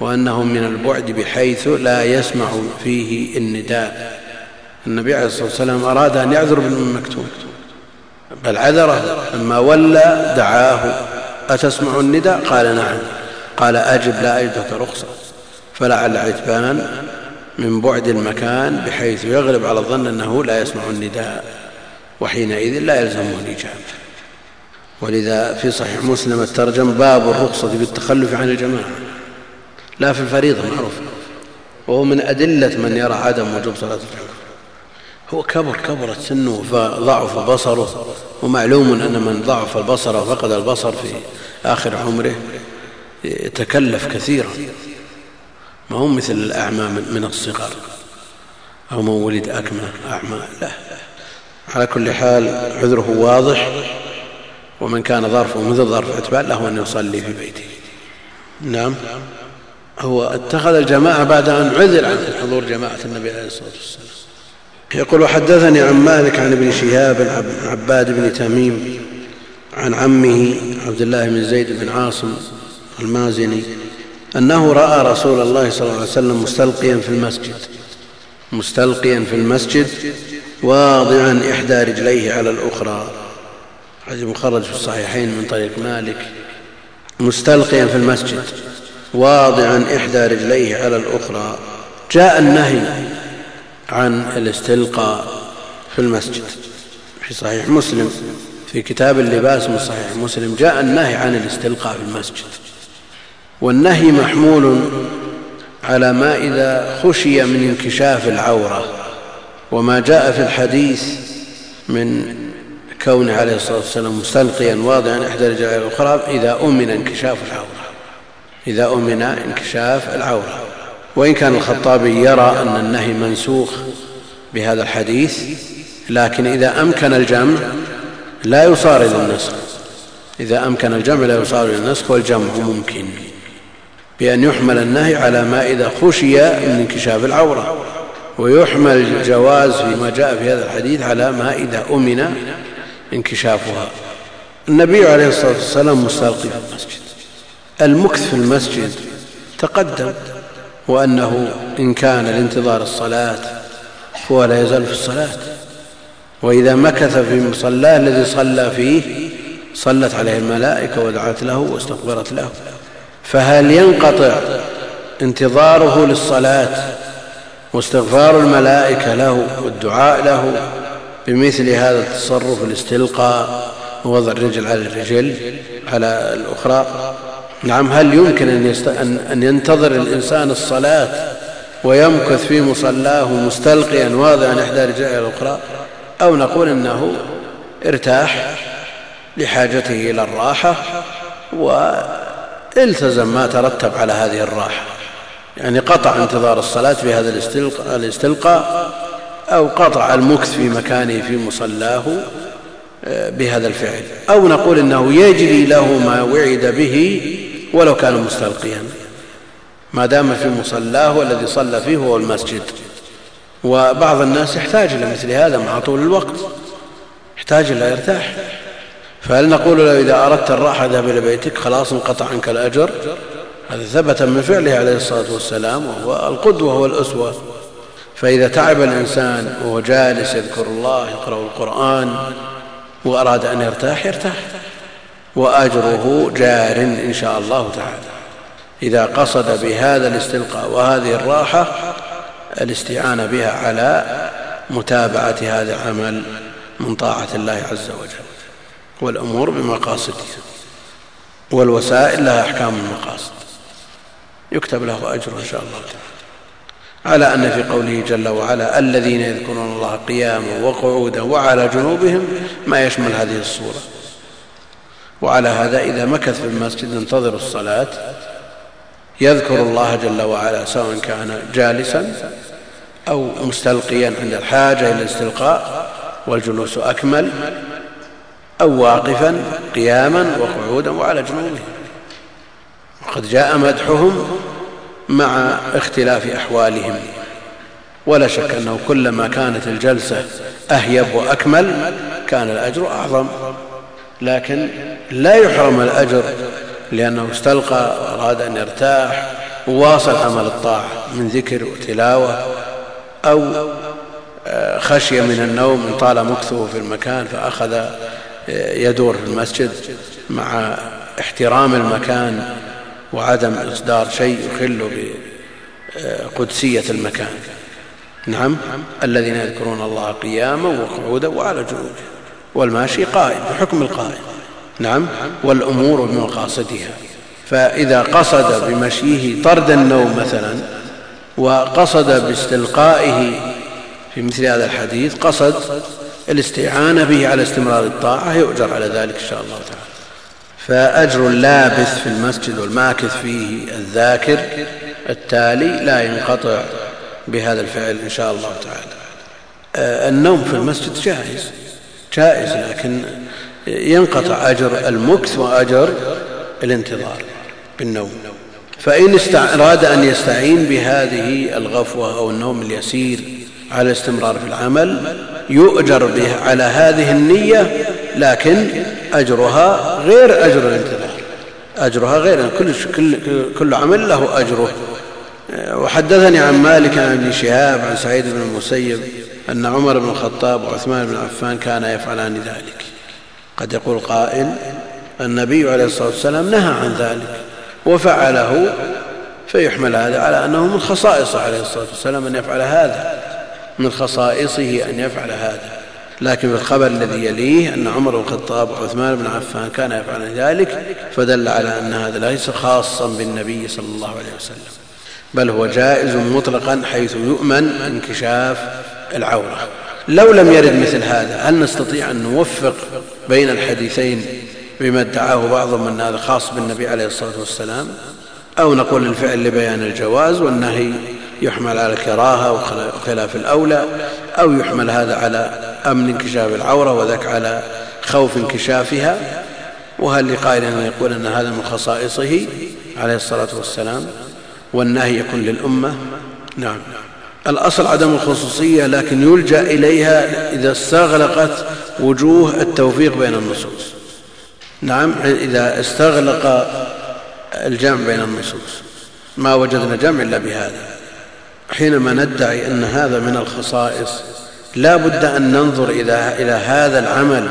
وأنه من البعد بحيث لا يسمع فيه النداء. النبي عليه الصلاة والسلام أراد أن يعذر بن مكتوم بل عذره لما ولى دعاه. أتسمع النداء؟ قال نعم. قال أجب لا أجدك رخصة. فلعل عتبان من بعد المكان بحيث يغلب على الظن أنه لا يسمع النداء وحينئذ لا يلزمه الإجابة. ولذا في صحيح مسلم الترجم باب الرخصة بالتخلف عن الجماعة. لا في الفريضة معروف. وهو من أدلة من يرى عدم وجوب صلاة الجماعة. هو كبر كبرت سنه فضعف بصره. ومعلوم أن من ضعف البصر وفقد البصر في آخر عمره يتكلف كثيرا. ما هو مثل الأعمى من الصغر. أو من ولد أكمى أعمى. لا. على كل حال عذره واضح. ومن كان ظرفه مثل ظرف عتبان له أن يصلي في بيته. نعم. هو اتخذ الجماعة بعد أن عذر عن حضور جماعة النبي عليه الصلاة والسلام. يقول وحدثني عن مالك عن ابن شهاب عن عباد بن تميم عن عمه عبد الله بن زيد بن عاصم المازني أنه رأى رسول الله صلى الله عليه وسلم مستلقيا في المسجد مستلقيا في المسجد واضعا إحدى رجليه على الأخرى. حديث مخرج في الصحيحين من طريق مالك. مستلقيا في المسجد واضعا إحدى رجليه على الأخرى. جاء النهي عن الاستلقاء في المسجد. في صحيح مسلم في كتاب اللباس من صحيح مسلم جاء النهي عن الاستلقاء في المسجد. والنهي محمول على ما إذا خشي من انكشاف العورة وما جاء في الحديث من كونه عليه الصلاة والسلام مستلقيا واضعا إحدى رجليه الأخرى إذا أمن انكشاف العورة إذا أمن انكشاف العورة. وإن كان الخطابي يرى أن النهي منسوخ بهذا الحديث لكن إذا أمكن الجمع لا يصار إلى النسخ. إذا أمكن الجمع لا يصار إلى النسخ والجمع ممكن. بأن يحمل النهي على ما إذا خشي من انكشاف العورة ويحمل الجواز فيما جاء في هذا الحديث على ما إذا أمن انكشافها. النبي عليه الصلاة والسلام مستلقي في المسجد. المكث في المسجد تقدم وأنه إن كان لانتظار الصلاة فهو لا يزال في الصلاة. وإذا مكث في مصلاه الذي صلى فيه صلت عليه الملائكة ودعت له واستغفرت له. فهل ينقطع انتظاره للصلاة واستغفار الملائكة له والدعاء له بمثل هذا التصرف الاستلقاء ووضع الرجل على الرجل على الأخرى؟ نعم هل يمكن أن, يست... أن ينتظر الإنسان الصلاة ويمكث في مصلاه مستلقيا واضعا إحدى رجليه الأخرى؟ أو نقول إنه ارتاح لحاجته إلى الراحة والتزم ما ترتب على هذه الراحة. يعني قطع انتظار الصلاة بهذا الاستلقاء أو قطع المكث في مكانه في مصلاه آه، بهذا الفعل. أو نقول إنه يجري له ما وعد به ولو كان مستلقيا. ما دام في مصلاه الذي صلى فيه هو المسجد. وبعض الناس يحتاج إلى مثل هذا مع طول الوقت. يحتاج إلى يرتاح فهل نقول له إذا أردت الراحة اذهب إلى بيتك خلاص انقطع عنك الأجر؟ هذا ثبت من فعله عليه الصلاة والسلام وهو القدوة والأسوة فإذا تعب الإنسان وهو جالس يذكر الله يقرأ القرآن وأراد أن يرتاح يرتاح. وأجره جار إن شاء الله تعالى. إذا قصد بهذا الاستلقاء وهذه الراحة الاستعانة بها على متابعة هذا العمل من طاعة الله عز وجل. والأمور بمقاصدها والوسائل لها أحكام المقاصد. يكتب له أجر إن شاء الله تعالى. على أن في قوله جل وعلا الذين يذكرون الله قياما وقعودا وعلى جنوبهم ما يشمل هذه الصورة. وعلى هذا إذا مكث في المسجد ينتظر الصلاة. يذكر الله جل وعلا سواء كان جالسا أو مستلقيا عند الحاجة إلى الاستلقاء والجلوس أكمل. أو واقفا قياما وقعودا وعلى جنوبهم وقد جاء مدحهم مع اختلاف أحوالهم. ولا شك أنه كلما كانت الجلسة أهيب وأكمل كان الأجر أعظم. لكن لا يحرم الأجر لأنه استلقى وأراد أن يرتاح وواصل عمل الطاعة من ذكر وتلاوة أو آه، خشية من النوم طال مكثه في المكان فأخذ يدور في المسجد مع احترام المكان وعدم إصدار شيء يخل بقدسية المكان. نعم الذين يذكرون الله قياما وقعودا وعلى جنوبهم والماشي قائم بحكم القائم. نعم والأمور بمقاصدها. فإذا قصد بمشيه طرد النوم مثلا وقصد باستلقائه في مثل هذا الحديث قصد الاستعانة به على استمرار الطاعة يؤجر على ذلك إن شاء الله تعالى. فأجر اللابث في المسجد والماكث فيه الذاكر التالي لا ينقطع بهذا الفعل إن شاء الله تعالى. آه، النوم في المسجد جائز جائز لكن ينقطع أجر المكث وأجر الانتظار بالنوم. فإن أراد أن يستعين بهذه الغفوة أو النوم اليسير على الاستمرار في العمل يؤجر به على هذه النية لكن أجرها غير أجر الانتظار. أجرها غير كل, كل, كل عمل له أجره. وحدثني عن مالك عن ابن شهاب عن سعيد بن المسيب أن عمر بن الخطاب وعثمان بن عفان كانا يفعلان ذلك. قد يقول قائل النبي عليه الصلاة والسلام نهى عن ذلك وفعله فيحمل هذا على أنه من خصائصه عليه الصلاة والسلام أن يفعل هذا. من خصائصه أن يفعل هذا. لكن في الخبر الذي يليه أن عمر بن الخطاب وعثمان بن عفان كان يفعل ذلك فدل على أن هذا ليس خاصا بالنبي صلى الله عليه وسلم بل هو جائز مطلقا حيث يؤمن انكشاف العورة. لو لم يرد مثل هذا هل نستطيع أن نوفق بين الحديثين بما ادعاه بعضهم أن هذا خاص بالنبي عليه الصلاة والسلام؟ أو نقول الفعل لبيان الجواز والنهي يحمل على الكراهة وخلاف الأولى أو يحمل هذا على أمن انكشاف العورة وذاك على خوف انكشافها. وهل لقائل أن يقول أن هذا من خصائصه؟ عليه الصلاة والسلام. والنهي يكون للأمة. نعم. الأصل عدم الخصوصية لكن يلجأ إليها إذا استغلقت وجوه التوفيق بين النصوص. نعم إذا استغلق الجمع بين النصوص. ما وجدنا جمع إلا بهذا. حينما ندعي أن هذا من الخصائص لا بد أن ننظر إلى هذا العمل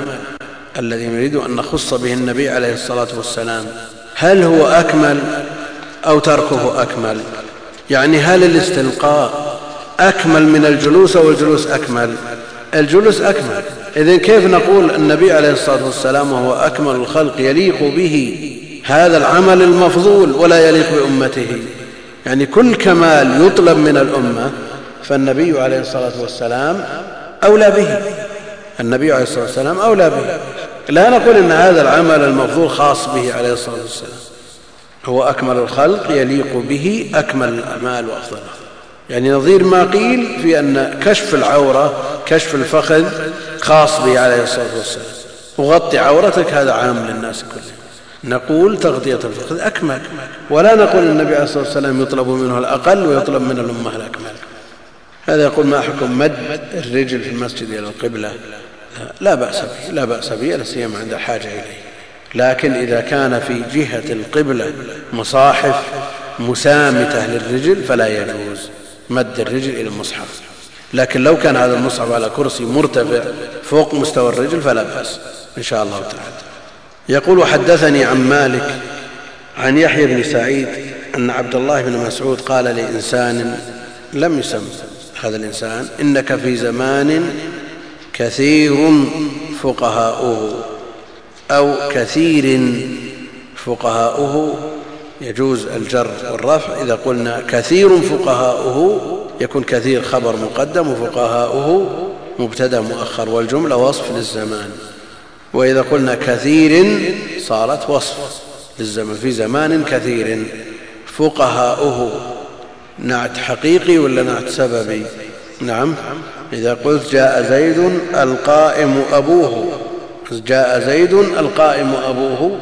الذي نريد أن نخص به النبي عليه الصلاة والسلام. هل هو أكمل أو تركه أكمل؟ يعني هل الاستلقاء أكمل من الجلوس أو الجلوس أكمل؟ الجلوس أكمل. إذن كيف نقول النبي عليه الصلاة والسلام وهو أكمل الخلق يليق به هذا العمل المفضول ولا يليق بأمته؟ يعني كل كمال يطلب من الأمة فالنبي عليه الصلاة والسلام أولى به. النبي عليه الصلاة والسلام أولى به. لا نقول إن هذا العمل المفضول خاص به عليه الصلاة والسلام. هو أكمل الخلق يليق به أكمل الأعمال وأفضلها يعني نظير ما قيل في أن كشف العورة كشف الفخذ خاص به عليه الصلاة والسلام. وغطي عورتك هذا عام للناس كلهم. نقول تغطية الفخذ أكمل ولا نقول النبي عليه الصلاة والسلام يطلب منه الأقل ويطلب من الأمة الأكمل. هذا يقول ما حكم مد الرجل في المسجد إلى القبلة. لا بأس به لا بأس به لا سيما عند الحاجة إليه. لكن إذا كان في جهة القبلة مصاحف مسامتة للرجل فلا يجوز مد الرجل إلى المصحف. لكن لو كان هذا المصحف على كرسي مرتفع فوق مستوى الرجل فلا بأس إن شاء الله تعالى. يقول حدثني عن مالك عن يحيى بن سعيد أن عبد الله بن مسعود قال لإنسان لم يسم هذا الإنسان إنك في زمان كثير فقهاؤه أو كثير فقهاؤه. يجوز الجر والرفع إذا قلنا كثير فقهاؤه يكون كثير خبر مقدم وفقهاؤه مبتدا مؤخر والجملة وصف للزمان. وإذا قلنا كثير صارت وصف للزمان في زمان كثير. فقهاؤه نعت حقيقي ولا نعت سببي؟ نعم. إذا قلت جاء زيد القائم أبوه. جاء زيد القائم أبوه.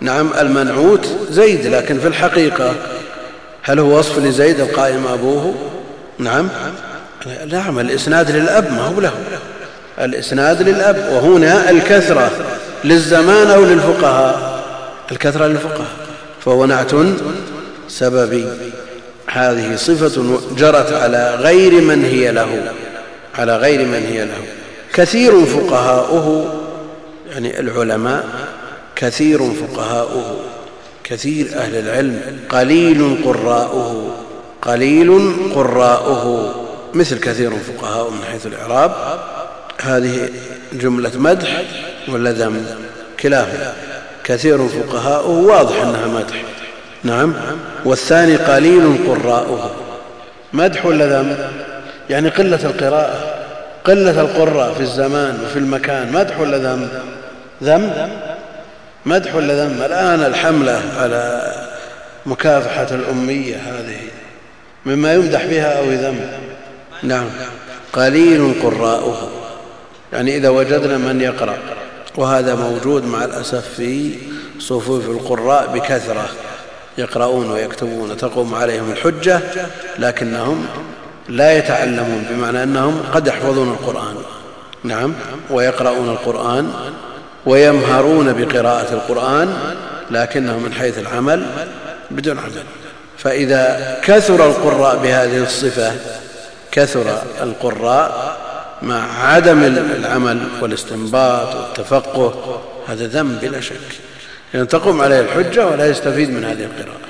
نعم المنعوت زيد لكن في الحقيقة هل هو وصف لزيد القائم أبوه؟ نعم. نعم الإسناد للأب ما هو له. الإسناد للأب وهنا الكثرة للزمان أو للفقهاء. الكثرة للفقهاء. فهو نعت سببي هذه صفة جرت على غير من هي له على غير من هي له. كثير فقهاؤه يعني العلماء كثير فقهاؤه. كثير أهل العلم قليل قراؤه قليل قراؤه. مثل كثير فقهاؤه من حيث الإعراب هذه جملة مدح ولا ذم؟ كلاهما. كثير فقهاؤه واضح أنها مدح. نعم. والثاني قليل قراؤه مدح ولا ذم؟ يعني قلة القراءة. قلة القراء في الزمان وفي المكان. مدح ولا ذم؟ ذم. مدح ولا ذم؟ الآن الحملة على مكافحة الأمية هذه مما يمدح بها أو يذم. نعم. قليل قراؤها. يعني إذا وجدنا من يقرأ وهذا موجود مع الأسف في صفوف القراء بكثرة يقرؤون ويكتبون تقوم عليهم الحجة لكنهم لا يتعلمون بمعنى أنهم قد يحفظون القرآن. نعم ويقرؤون القرآن ويمهرون بقراءة القرآن لكنهم من حيث العمل بدون عمل. فإذا كثر القراء بهذه الصفة كثر القراء مع عدم العمل والاستنباط والتفقه هذا ذنب بلا شك. لأن تقوم عليه الحجة ولا يستفيد من هذه القراءة.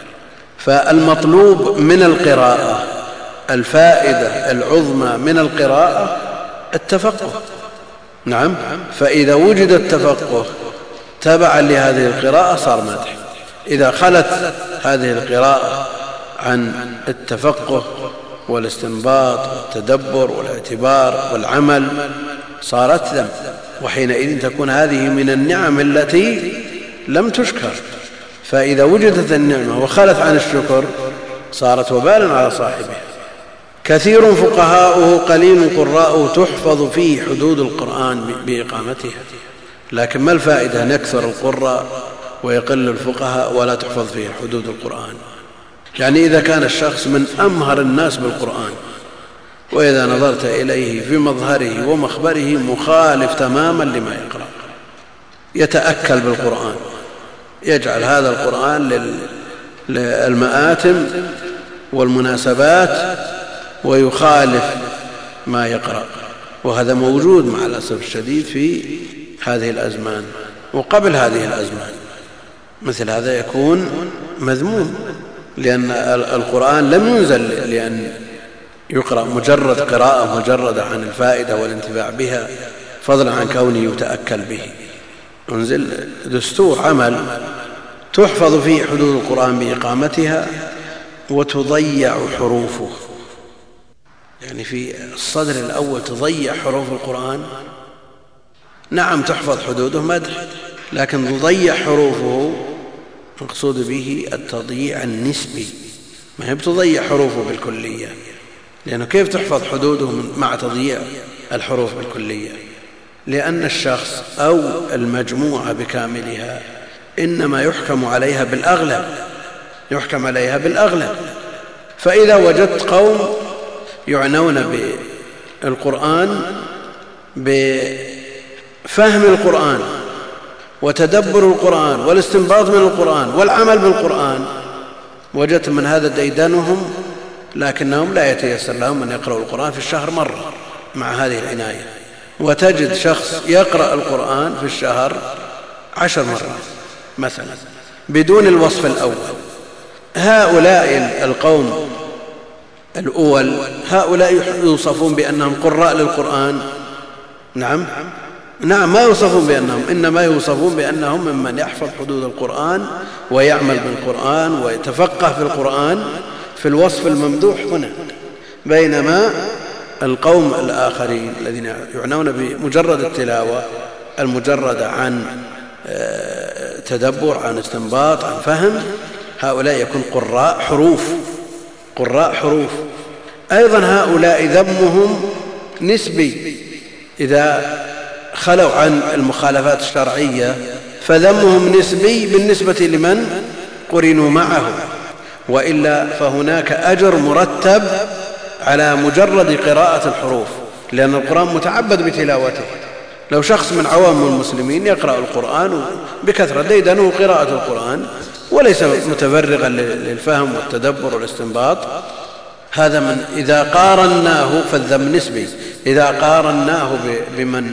فالمطلوب من القراءة الفائدة العظمى من القراءة التفقه. نعم. فإذا وجد التفقه تبعا لهذه القراءة صار مدح. إذا خلت هذه القراءة عن التفقه والاستنباط والتدبر والاعتبار والعمل صارت ذنب وحينئذ تكون هذه من النعم التي لم تشكر. فإذا وجدت النعمة وخلت عن الشكر صارت وبالا على صاحبها. كثير فقهاؤه قليل قراؤه تحفظ فيه حدود القرآن بإقامتها. لكن ما الفائدة أن يكثر القراء ويقل الفقهاء ولا تحفظ فيه حدود القرآن؟ يعني إذا كان الشخص من أمهر الناس بالقرآن وإذا نظرت إليه في مظهره ومخبره مخالف تماما لما يقرأ. يتأكل بالقرآن. يجعل هذا القرآن للمآتم والمناسبات ويخالف ما يقرأ. وهذا موجود مع الأسف الشديد في هذه الأزمان وقبل هذه الأزمان. مثل هذا يكون مذموم. لأن القرآن لم ينزل لأن يقرأ مجرد قراءة مجردة عن الفائدة والانتفاع بها فضلا عن كونه يتأكل به. انزل دستور عمل تحفظ فيه حدود القرآن بإقامتها وتضيع حروفه. يعني في الصدر الأول تضيع حروف القرآن. نعم تحفظ حدوده مدح لكن تضيع حروفه مقصود به التضييع النسبي. ما هي بتضيع حروفه بالكلية. لأنه كيف تحفظ حدوده مع تضييع الحروف بالكلية؟ لأن الشخص أو المجموعة بكاملها إنما يحكم عليها بالأغلب. يحكم عليها بالأغلب. فإذا وجدت قوم يعنون بالقرآن بفهم القرآن وتدبر القرآن والاستنباط من القرآن والعمل بالقرآن. وجدت من هذا ديدنهم لكنهم لا يتيسر لهم أن يقرأوا القرآن في الشهر مرة مع هذه العناية. وتجد شخص يقرأ القرآن في الشهر عشر مرات مثلا بدون الوصف الأول. هؤلاء القوم الأول هؤلاء يوصفون بأنهم قراء للقرآن. نعم. نعم ما يوصفون بأنهم إنما يوصفون بأنهم ممن يحفظ حدود القرآن ويعمل بالقرآن ويتفقه في القرآن في الوصف الممدوح هنا بينما القوم الآخرين الذين يعنون بمجرد التلاوة المجردة عن آه، تدبر عن استنباط عن فهم هؤلاء يكون قراء حروف قراء حروف. أيضا هؤلاء ذمهم نسبي إذا خلوا عن المخالفات الشرعية فذمهم نسبي بالنسبة لمن؟ قرنوا معه. وإلا فهناك أجر مرتب على مجرد قراءة الحروف لأن القرآن متعبد بتلاوته. لو شخص من عوام المسلمين يقرأ القرآن بكثرة ديدنه قراءة القرآن وليس متفرغا للفهم والتدبر والاستنباط. هذا من إذا قارناه فالذم نسبي. إذا قارناه بمن؟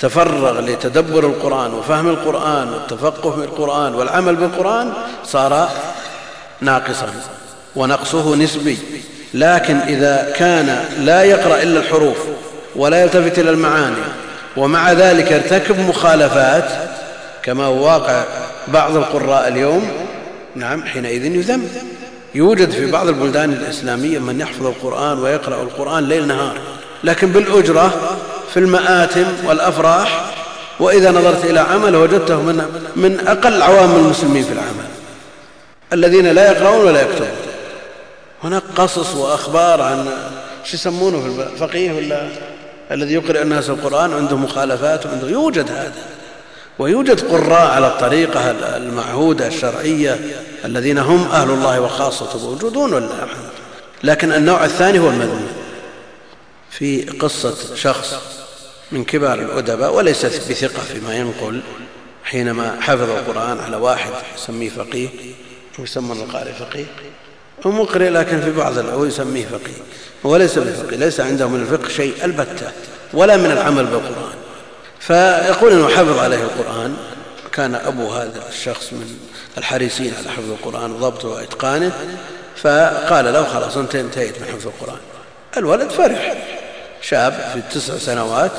تفرغ لتدبر القرآن وفهم القرآن والتفقه في القرآن والعمل بالقرآن صار ناقصا ونقصه نسبي. لكن إذا كان لا يقرأ إلا الحروف ولا يلتفت إلى المعاني ومع ذلك يرتكب مخالفات كما هو واقع بعض القراء اليوم نعم حينئذ يذم. يوجد في بعض البلدان الإسلامية من يحفظ القرآن ويقرأ القرآن ليل نهار لكن بالأجرة في المآتم والأفراح وإذا نظرت إلى عمل وجدته من, من أقل عوام المسلمين في العمل. الذين لا يقرؤون ولا يكتبون. هناك قصص وأخبار عن شو يسمونه في الفقيه ولا؟ الذي يقرأ الناس القرآن عنده مخالفات وعنده يوجد هذا. ويوجد قراء على الطريقة المعهودة الشرعية الذين هم أهل الله وخاصته موجودون ولا؟ لكن النوع الثاني هو المذموم. في قصة شخص من كبار الأدباء وليس بثقة فيما ينقل حينما حفظ القرآن على واحد يسميه فقيه ويسمى القارئ فقيه هو مقرئ لكن في بعض هو يسميه فقيه وليس بفقيه ليس عنده من الفقه شيء البتة ولا من العمل بالقرآن. فيقول إنه حفظ عليه القرآن كان أبو هذا الشخص من الحريصين على حفظ القرآن وضبطه وإتقانه فقال له خلاص انت انتهيت من حفظ القرآن. الولد فرح. شاب في تسع سنوات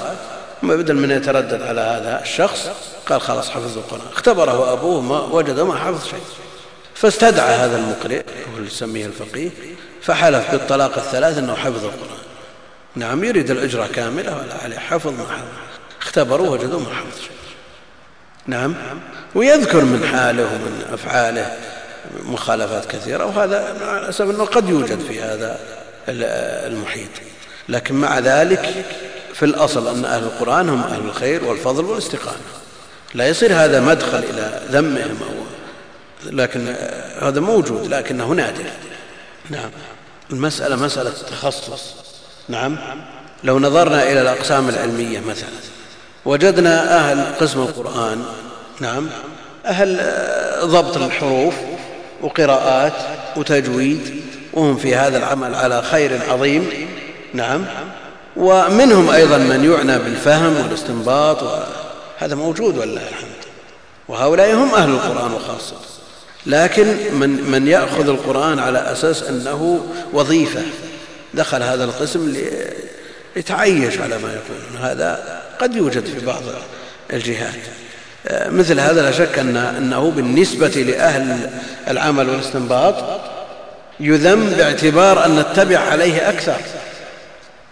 ثم بدل من يتردد على هذا الشخص قال خلاص حفظ القرآن. اختبره أبوه ما وجد ما حفظ شيء. فاستدعى هذا المقرئ هو يسميه الفقيه فحلف بالطلاق الثلاث أنه حفظ القرآن. نعم يريد الأجرة كاملة ولا عليه حفظ ما حفظ. اختبروا وجدوا ما حفظ شيء. نعم ويذكر من حاله ومن أفعاله مخالفات كثيرة وهذا مع أنه قد يوجد في هذا المحيط. لكن مع ذلك في الأصل أن أهل القرآن هم أهل الخير والفضل والاستقامة. لا يصير هذا مدخل إلى ذمهم أو لكن هذا موجود لكنه نادر. نعم. المسألة مسألة تخصص. نعم. لو نظرنا إلى الأقسام العلمية مثلا وجدنا أهل قسم القرآن نعم أهل ضبط الحروف وقراءات وتجويد وهم في هذا العمل على خير عظيم. نعم. ومنهم أيضا من يعنى بالفهم والاستنباط هذا موجود والله الحمد. وهؤلاء هم أهل القرآن وخاصة لكن من, من يأخذ القرآن على أساس أنه وظيفة دخل هذا القسم ليتعيش على ما يقولون. هذا قد يوجد في بعض الجهات. مثل هذا لا شك أن أنه بالنسبة لأهل العمل والاستنباط يذم باعتبار أن نتبع عليه أكثر.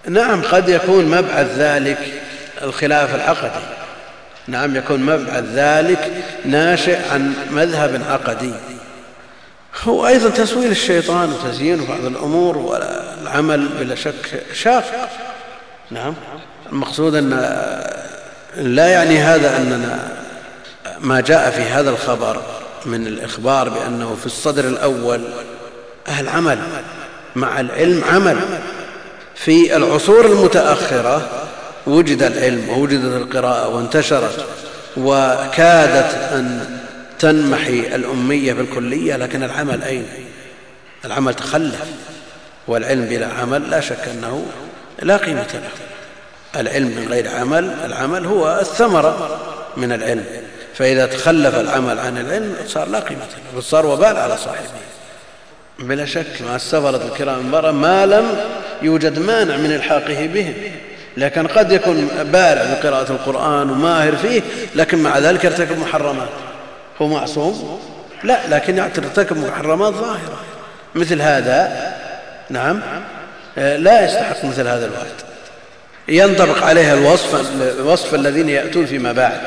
نعم قد يكون مبعث ذلك الخلاف العقدي. نعم يكون مبعث ذلك ناشئ عن مذهب عقدي. هو أيضا تسويل الشيطان وتزيين بعض الأمور والعمل بلا شك شاق. نعم المقصود أن لا يعني هذا أننا ما جاء في هذا الخبر من الإخبار بأنه في الصدر الأول أهل عمل مع العلم عمل. في العصور المتأخرة وجد العلم ووجدت القراءة وانتشرت وكادت أن تنمحي الأمية بالكلية لكن العمل أين؟ العمل تخلف والعلم بلا عمل لا شك أنه لا قيمة له. العلم من غير عمل العمل هو الثمرة من العلم. فإذا تخلف العمل عن العلم صار لا قيمة له صار وبال على صاحبه. بلا شك مع السفرة الكرام المرأة ما لم يوجد مانع من إلحاقه بهم لكن قد يكون بارع بقراءة القرآن وماهر فيه لكن مع ذلك يرتكب محرمات. هو معصوم؟ لا لكن يرتكب محرمات ظاهرة. مثل هذا نعم لا يستحق مثل هذا الوعد. ينطبق عليها الوصف, الوصف الذين يأتون فيما بعد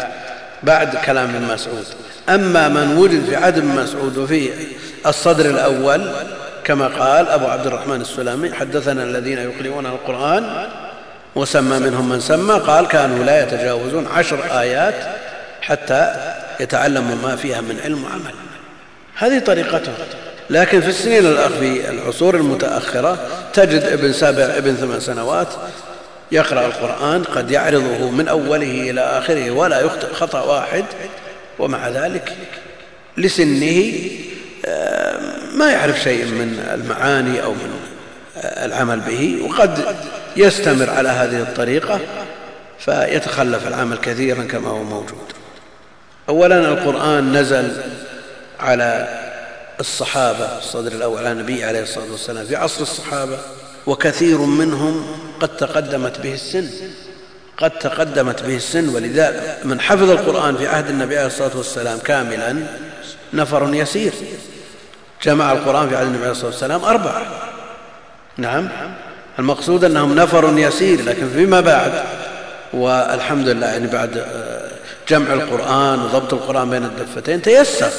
بعد كلام ابن مسعود. أما من وجد في ابن مسعود وفي الصدر الأول كما قال أبو عبد الرحمن السلامي حدثنا الذين يقرؤون القرآن وسمى منهم من سمى قال كانوا لا يتجاوزون عشر آيات حتى يتعلموا ما فيها من علم وعمل. هذه طريقته لكن في السنين في العصور المتأخرة تجد ابن سبع ابن ثمان سنوات يقرأ القرآن قد يعرضه من أوله إلى آخره ولا يخطئ خطأ واحد. ومع ذلك لسنه ما يعرف شيء من المعاني أو من العمل به وقد يستمر على هذه الطريقة فيتخلف العمل كثيرا كما هو موجود. أولا القرآن نزل على الصحابة الصدر الأول على النبي عليه الصلاة والسلام في عصر الصحابة وكثير منهم قد تقدمت به السن. قد تقدمت به السن ولذا من حفظ القرآن في عهد النبي عليه الصلاة والسلام كاملا نفر يسير. جمع القرآن في عهد النبي عليه الصلاة والسلام أربعة. نعم المقصود أنهم نفر يسير لكن فيما بعد والحمد لله يعني بعد جمع القرآن وضبط القرآن بين الدفتين تيسر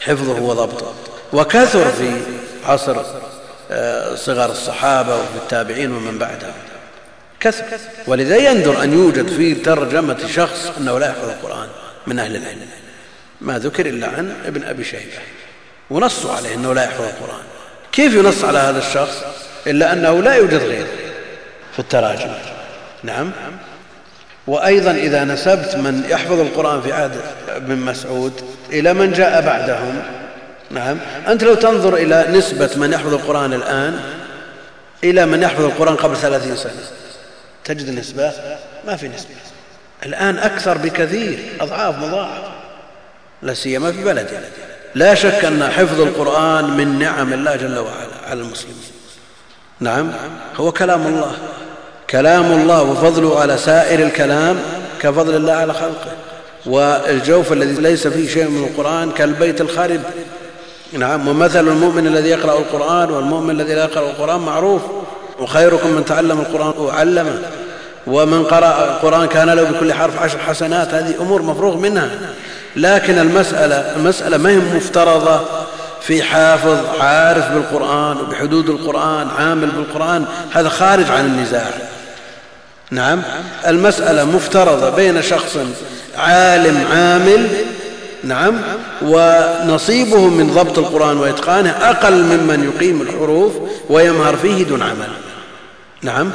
حفظه وضبطه. وكثر في عصر آه، صغار الصحابة وفي التابعين ومن بعدهم. كثر ولذا يندر أن يوجد في ترجمة شخص أنه لا يحفظ القرآن من أهل العلم. ما ذكر إلا عن ابن أبي شيبة. ونصوا عليه أنه لا يحفظ القرآن. كيف ينص على هذا الشخص؟ إلا أنه لا يوجد غيره في التراجم. نعم. وأيضا إذا نسبت من يحفظ القرآن في عهد ابن مسعود إلى من جاء بعدهم. نعم. أنت لو تنظر إلى نسبة من يحفظ القرآن الآن إلى من يحفظ القرآن قبل ثلاثين سنة. تجد نسبة؟ ما في نسبة. الآن أكثر بكثير أضعاف مضاعفة لا سيما في بلدنا لا شك أن حفظ القرآن من نعم الله جل وعلا على المسلمين. نعم هو كلام الله. كلام الله وفضله على سائر الكلام كفضل الله على خلقه. والجوف الذي ليس فيه شيء من القرآن كالبيت الخارب نعم ومثل المؤمن الذي يقرأ القرآن والمؤمن الذي لا يقرأ القرآن معروف. وخيركم من تعلم القرآن وعلمه. ومن قرأ القرآن كان له بكل حرف عشر حسنات. هذه أمور مفروغ منها. لكن المسألة, المسألة ما هي مفترضة في حافظ عارف بالقرآن وبحدود القرآن عامل بالقرآن. هذا خارج عن النزاع. نعم. المسألة مفترضة بين شخص عالم عامل نعم ونصيبه من ضبط القرآن وإتقانه أقل ممن يقيم الحروف ويمهر فيه دون عمل. نعم.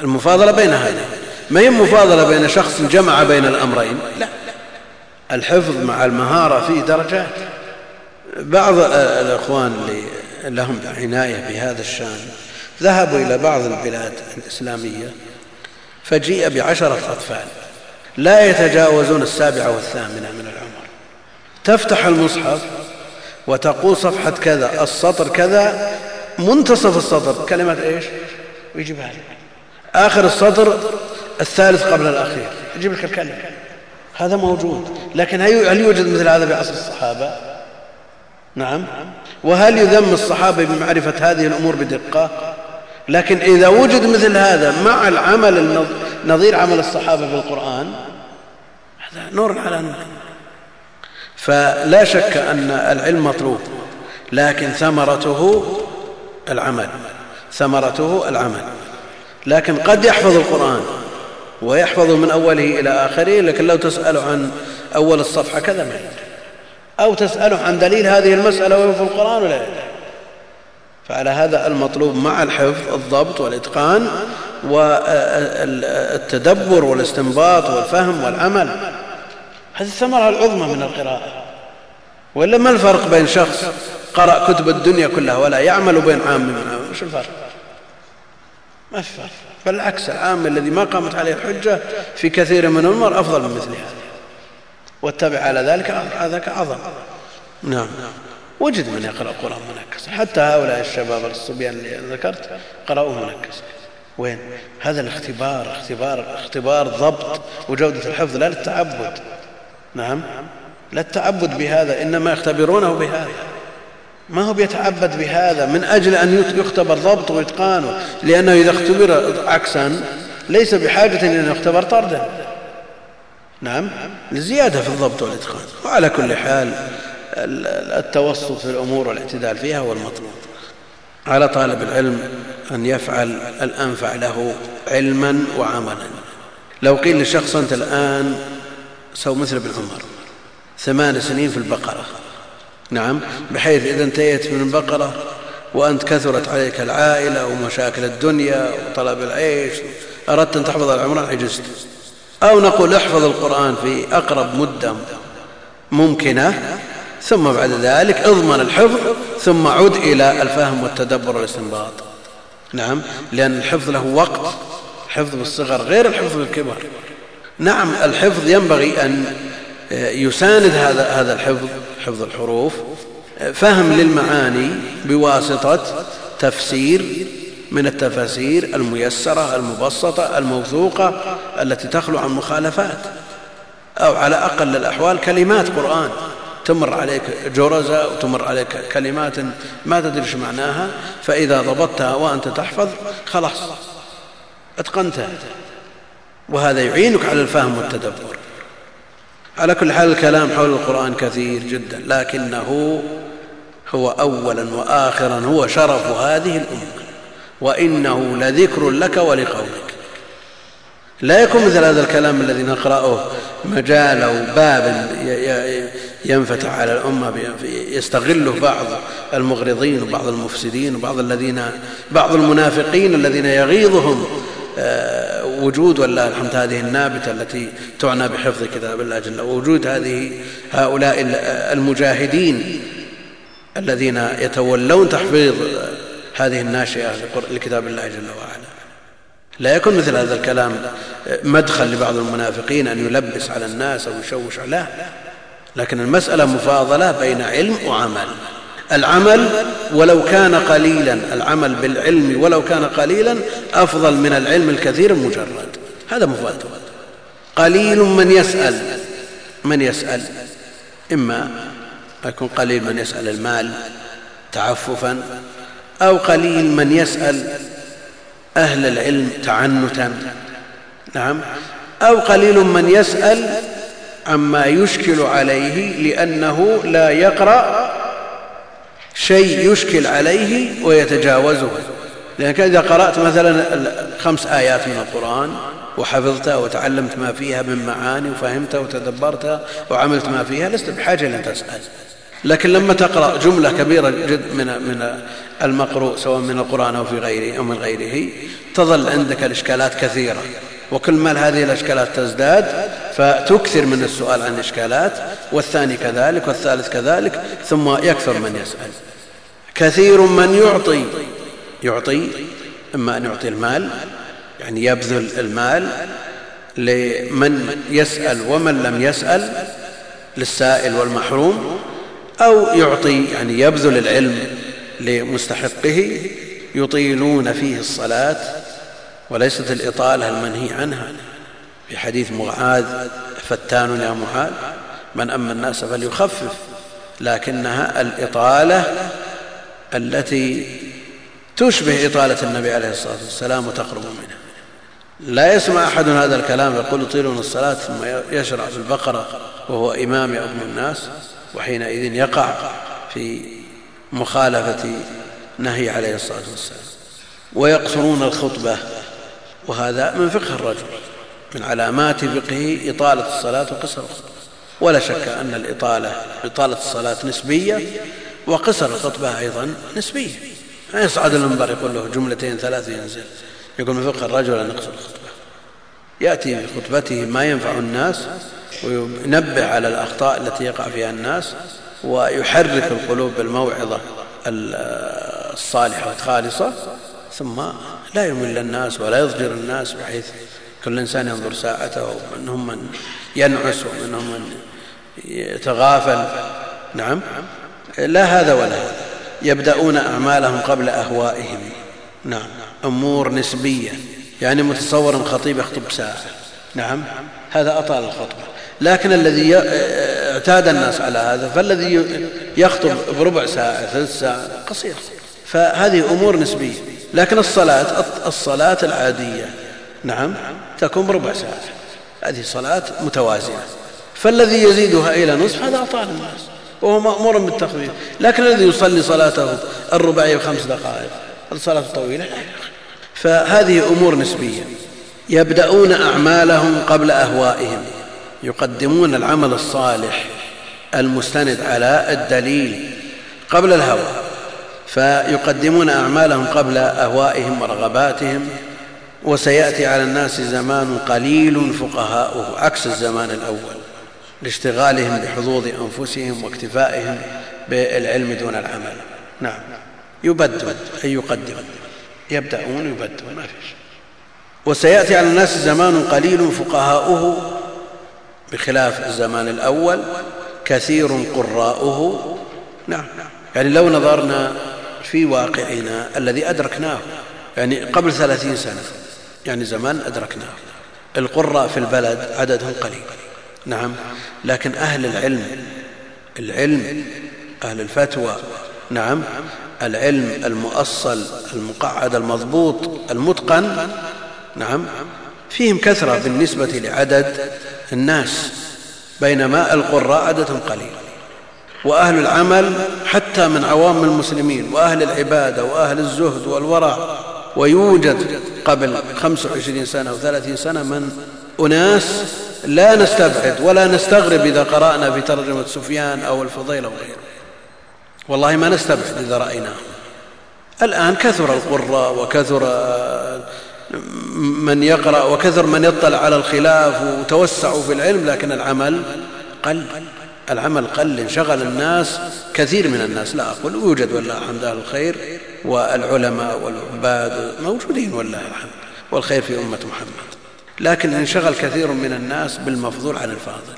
المفاضلة بين هذا ما هي مفاضلة بين شخص جمع بين الأمرين؟ لا. الحفظ مع المهارة فيه درجات. بعض الأخوان اللي لهم عناية بهذا الشأن ذهبوا إلى بعض البلاد الإسلامية فجيء بعشرة أطفال. لا يتجاوزون السابعة والثامنة من العمر. تفتح المصحف وتقول صفحة كذا السطر كذا منتصف السطر. كلمة إيش؟ ويجيبها لك آخر السطر الثالث قبل الأخير. يجيب لك الكلمة. هذا موجود. لكن هل يوجد مثل هذا في عصر الصحابة؟ نعم. وهل يذم الصحابة بمعرفة هذه الأمور بدقة؟ لكن إذا وجد مثل هذا مع العمل نظير عمل الصحابة في القرآن هذا نور على نور. فلا شك أن العلم مطلوب لكن ثمرته العمل. ثمرته العمل. لكن قد يحفظ القرآن ويحفظ من أوله إلى آخره لكن لو تسأله عن أول الصفحة كذا ما يدري. أو تسأله عن دليل هذه المسألة وهو في القرآن ولا يدري. فعلى هذا المطلوب مع الحفظ الضبط والإتقان والتدبر والاستنباط والفهم والعمل. هذه الثمرة العظمى من القراءة. وإلا ما الفرق بين شخص قرأ كتب الدنيا كلها ولا يعمل بين عام من عام وش الفرق؟ ما في فرق. بالعكس العام الذي ما قامت عليه الحجة في كثير من الأمور أفضل من مثل هذا واتبع على ذلك هذاك أعظم. نعم. وجد من يقرأ القرآن منكسا حتى هؤلاء الشباب الصبيان اللي ذكرت قرأوه منكسا وين؟ هذا الاختبار اختبار اختبار ضبط وجودة الحفظ لا للتعبد. نعم. لا التعبد بهذا إنما يختبرونه بهذا. ما هو بيتعبد بهذا من أجل أن يختبر ضبط وإتقانه لأنه إذا اختبر عكسا ليس بحاجة إلى أن يختبر طردا. نعم؟ لزيادة في الضبط والإتقان. وعلى كل حال التوسط في الأمور والاعتدال فيها هو المطلوب. على طالب العلم أن يفعل الأنفع له علما وعملا. لو قيل لشخص أنت الآن سو مثل ابن عمر ثمان سنين في البقرة. نعم بحيث إذا انتهيت من البقرة وأنت كثرت عليك العائلة ومشاكل الدنيا وطلب العيش أردت أن تحفظ العمران عجزت أو نقول احفظ القرآن في أقرب مدة ممكنة ثم بعد ذلك اضمن الحفظ ثم عد إلى الفهم والتدبر والاستنباط. نعم لأن الحفظ له وقت الحفظ بالصغر غير الحفظ بالكبر. نعم الحفظ ينبغي أن يساند هذا هذا الحفظ. حفظ الحروف فهم للمعاني بواسطة تفسير من التفاسير الميسرة المبسطة الموثوقة التي تخلو عن مخالفات أو على أقل الأحوال كلمات قرآن. تمر عليك جرزة وتمر عليك كلمات ما تدري إيش معناها فإذا ضبطتها وأنت تحفظ خلاص أتقنتها. وهذا يعينك على الفهم والتدبر. على كل حال الكلام حول القرآن كثير جدا لكنه هو أولا وآخرا هو شرف هذه الأمة وإنه لذكر لك ولقومك. لا يكون مثل هذا الكلام الذي نقرأه مجال أو باب ينفتح على الأمة يستغله بعض المغرضين وبعض المفسدين وبعض الذين بعض المنافقين الذين يغيظهم وجود والله الحمد هذه النابتة التي تعنى بحفظ كتاب الله جل ووجود هذه هؤلاء المجاهدين الذين يتولون تحفيظ هذه الناشئة لكتاب الله جل وعلا. لا يكون مثل هذا الكلام مدخل لبعض المنافقين أن يلبس على الناس أو يشوش لا. لكن المسألة مفاضلة بين علم وعمل. العمل ولو كان قليلا العمل بالعلم ولو كان قليلا أفضل من العلم الكثير المجرد هذا مفاضل قليل من يسأل. من يسأل؟ إما يكون قليل من يسأل المال تعففا أو قليل من يسأل أهل العلم تعنتا. نعم. أو قليل من يسأل عما يشكل عليه لأنه لا يقرأ شيء يشكل عليه ويتجاوزه. لأنك إذا قرأت مثلا خمس آيات من القرآن وحفظتها وتعلمت ما فيها من معاني وفهمتها وتدبرتها وعملت ما فيها لست بحاجة لأن تسأل. لكن لما تقرأ جملة كبيرة جد من, من المقروء سواء من القرآن أو في غيره أو من غيره تظل عندك الإشكالات كثيرة. وكل ما هذه الإشكالات تزداد فتكثر من السؤال عن الإشكالات والثاني كذلك والثالث كذلك ثم يكثر من يسأل. كثير من يعطي. يعطي إما أن يعطي المال يعني يبذل المال لمن يسأل ومن لم يسأل للسائل والمحروم أو يعطي يعني يبذل العلم لمستحقه يطيلون فيه الصلاة وليست الإطالة المنهي عنها. في حديث معاذ فتان يا معاذ من أما الناس فليخفف لكنها الإطالة التي تشبه إطالة النبي عليه الصلاة والسلام وتقرب منها لا يسمع أحد هذا الكلام يقول يطيلون الصلاة ثم يشرع في البقرة وهو إمام يؤم الناس وحينئذ يقع في مخالفة نهي عليه الصلاة والسلام. ويقصرون الخطبة وهذا من فقه الرجل من علامات فقهه إطالة الصلاة وقصر الخطبة. ولا شك أن الإطالة إطالة الصلاة نسبية وقصر الخطبة أيضا نسبية ما يصعد المنبر يقول له جملتين ثلاث ينزل. يقول من فقه الرجل أن يقصر الخطبة. يأتي في خطبته ما ينفع الناس وينبه على الأخطاء التي يقع فيها الناس ويحرك القلوب بالموعظة الصالحة الخالصة ثم لا يمل الناس ولا يضجر الناس بحيث كل إنسان ينظر ساعته ومنهم من ينعس ومنهم من يتغافل. نعم. لا هذا ولا هذا. يبدأون أعمالهم قبل أهوائهم. نعم. أمور نسبية. يعني متصور خطيب يخطب ساعة نعم. هذا أطال الخطبة. لكن الذي اعتاد الناس على هذا فالذي يخطب بربع ساعة ثلث ساعة قصير. فهذه أمور نسبية. لكن الصلاة الصلاة العادية نعم تكون بربع ساعة. هذه صلاة متوازنة. فالذي يزيدها إلى نصف هذا أطال الناس. وهو مأمور بالتخفيف لكن الذي يصلي صلاته الرباعية بخمس دقائق الصلاة الطويلة فهذه أمور نسبية. يبدأون أعمالهم قبل أهوائهم. يقدمون العمل الصالح المستند على الدليل قبل الهوى. فيقدمون أعمالهم قبل أهوائهم ورغباتهم. وسيأتي على الناس زمان قليل فقهاؤه عكس الزمان الأول. لاشتغالهم بحظوظ أنفسهم واكتفائهم بالعلم دون العمل. نعم. يبدون أي يقدم. يبدأون يبدون ما فيش وسيأتي على الناس زمان قليل فقهاؤه بخلاف الزمان الأول كثير قراؤه. نعم. يعني لو نظرنا في واقعنا الذي أدركناه يعني قبل ثلاثين سنة يعني زمان أدركناه. القراء في البلد عددهم قليل. نعم. لكن أهل العلم العلم أهل الفتوى نعم. العلم المؤصل المقعد المضبوط المتقن نعم. فيهم كثرة بالنسبة لعدد الناس بينما القراء عددهم قليل. وأهل العمل حتى من عوام المسلمين وأهل العبادة وأهل الزهد والورع. ويوجد قبل 25 سنة و30 سنة من أناس لا نستبعد ولا نستغرب إذا قرأنا في ترجمة سفيان أو الفضيل أو غيره. والله ما نستبعد إذا رأيناهم الآن كثر القراء وكثر من يقرأ وكثر من يطلع على الخلاف وتوسعوا في العلم لكن العمل قل العمل قل. انشغل الناس كثير من الناس لا أقول يوجد والله الحمد أهل الخير والعلماء والعباد موجودين والله الحمد. والخير في أمة محمد. لكن انشغل كثير من الناس بالمفضول عن الفاضل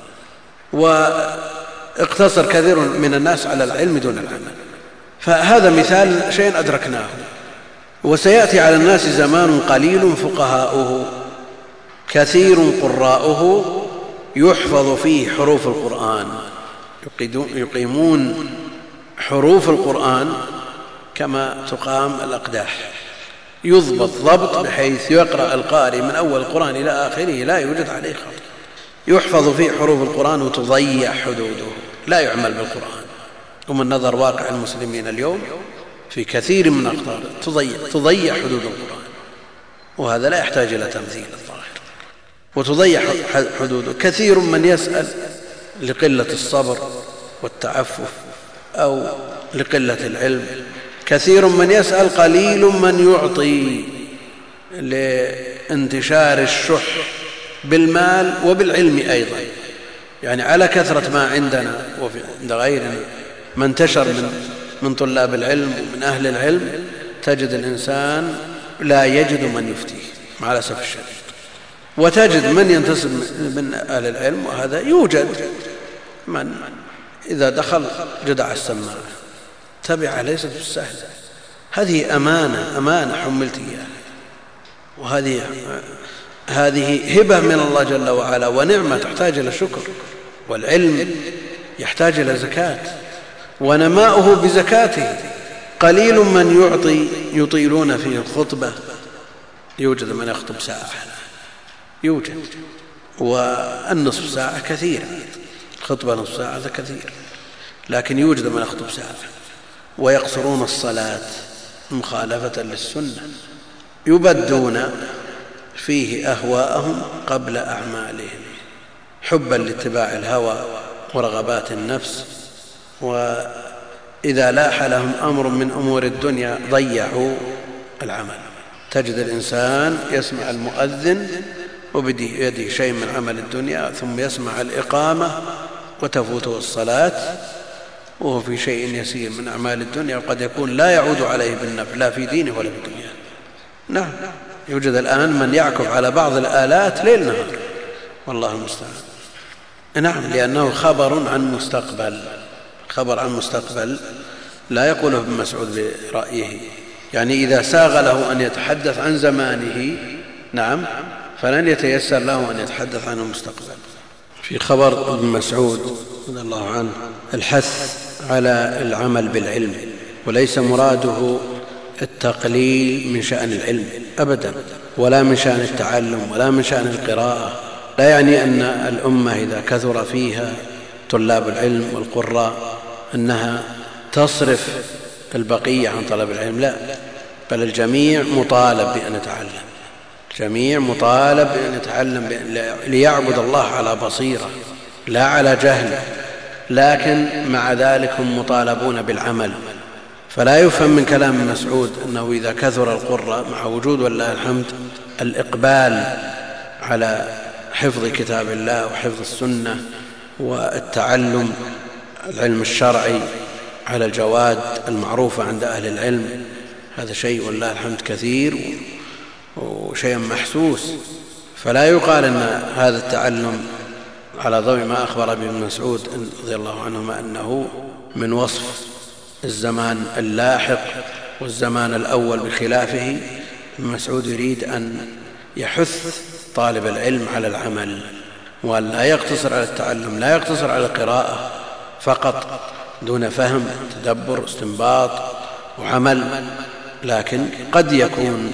واقتصر كثير من الناس على العلم دون العمل. فهذا مثال شيء أدركناه وسيأتي على الناس زمان قليل فقهاؤه كثير قراؤه يحفظ فيه حروف القرآن. يقيمون حروف القرآن كما تقام الأقداح. يضبط ضبط بحيث يقرأ القارئ من أول القرآن إلى آخره لا يوجد عليه خطأ. يحفظ فيه حروف القرآن وتضيع حدوده. لا يعمل بالقرآن. ومن نظر واقع المسلمين اليوم في كثير من أقطار تضيع, تضيع حدود القرآن. وهذا لا يحتاج إلى تمثيل الظاهر. وتضيع حدوده. كثير من يسأل لقلة الصبر والتعفف أو لقلة العلم. كثير من يسأل قليل من يعطي لانتشار الشح بالمال وبالعلم أيضا. يعني على كثرة ما عندنا وعند غيرنا ما انتشر من من طلاب العلم ومن أهل العلم تجد الإنسان لا يجد من يفتيه مع الاسف الشديد وتجد من ينتسب من أهل العلم وهذا يوجد. من إذا دخل جدع السماعة تبع ليست بالسهل. هذه أمانة أمانة حملت إياها. وهذه هذه هبة من الله جل وعلا ونعمة تحتاج إلى شكر والعلم يحتاج إلى زكاة ونماؤه بزكاته. قليل من يعطي يطيلون فيه الخطبة يوجد من يخطب ساعة يوجد. والنصف ساعة كثيرة خطبة نصف ساعة هذا كثير لكن يوجد من يخطب ساعة ويقصرون الصلاة مخالفة للسنة يبدون فيه أهواءهم قبل أعمالهم حبا لاتباع الهوى ورغبات النفس. وإذا لاح لهم أمر من أمور الدنيا ضيعوا العمل. تجد الإنسان يسمع المؤذن وبيده شيء من عمل الدنيا ثم يسمع الإقامة وتفوته الصلاة. وهو في شيء يسير من أعمال الدنيا وقد يكون لا يعود عليه بالنفع لا في دينه ولا في دنياه. نعم يوجد الآن من يعكف على بعض الآلات ليل نهار. والله المستعان. نعم لأنه خبر عن مستقبل. خبر عن مستقبل لا يقوله ابن مسعود برأيه. يعني إذا ساغ له أن يتحدث عن زمانه نعم فلن يتيسر له أن يتحدث عن المستقبل. في خبر ابن مسعود رضي الله عنه الحث على العمل بالعلم وليس مراده التقليل من شأن العلم أبدا ولا من شأن التعلم ولا من شأن القراءة. لا يعني أن الأمة إذا كثر فيها طلاب العلم والقراء أنها تصرف البقية عن طلب العلم. لا بل الجميع مطالب بأن يتعلم. الجميع مطالب بأن يتعلم ليعبد الله على بصيرة لا على جهل. لكن مع ذلك هم مطالبون بالعمل. فلا يفهم من كلام مسعود أنه إذا كثر القراء مع وجود والله الحمد الإقبال على حفظ كتاب الله وحفظ السنة والتعلم العلم الشرعي على الجواد المعروفة عند أهل العلم هذا شيء والله الحمد كثير وشيء محسوس. فلا يقال أن هذا التعلم على ضوء ما أخبر به ابن مسعود رضي الله عنهما أنه من وصف الزمان اللاحق والزمان الأول بخلافه ابن مسعود يريد أن يحث طالب العلم على العمل وأن لا يقتصر على التعلم لا يقتصر على القراءة فقط دون فهم تدبر استنباط وعمل لكن قد يكون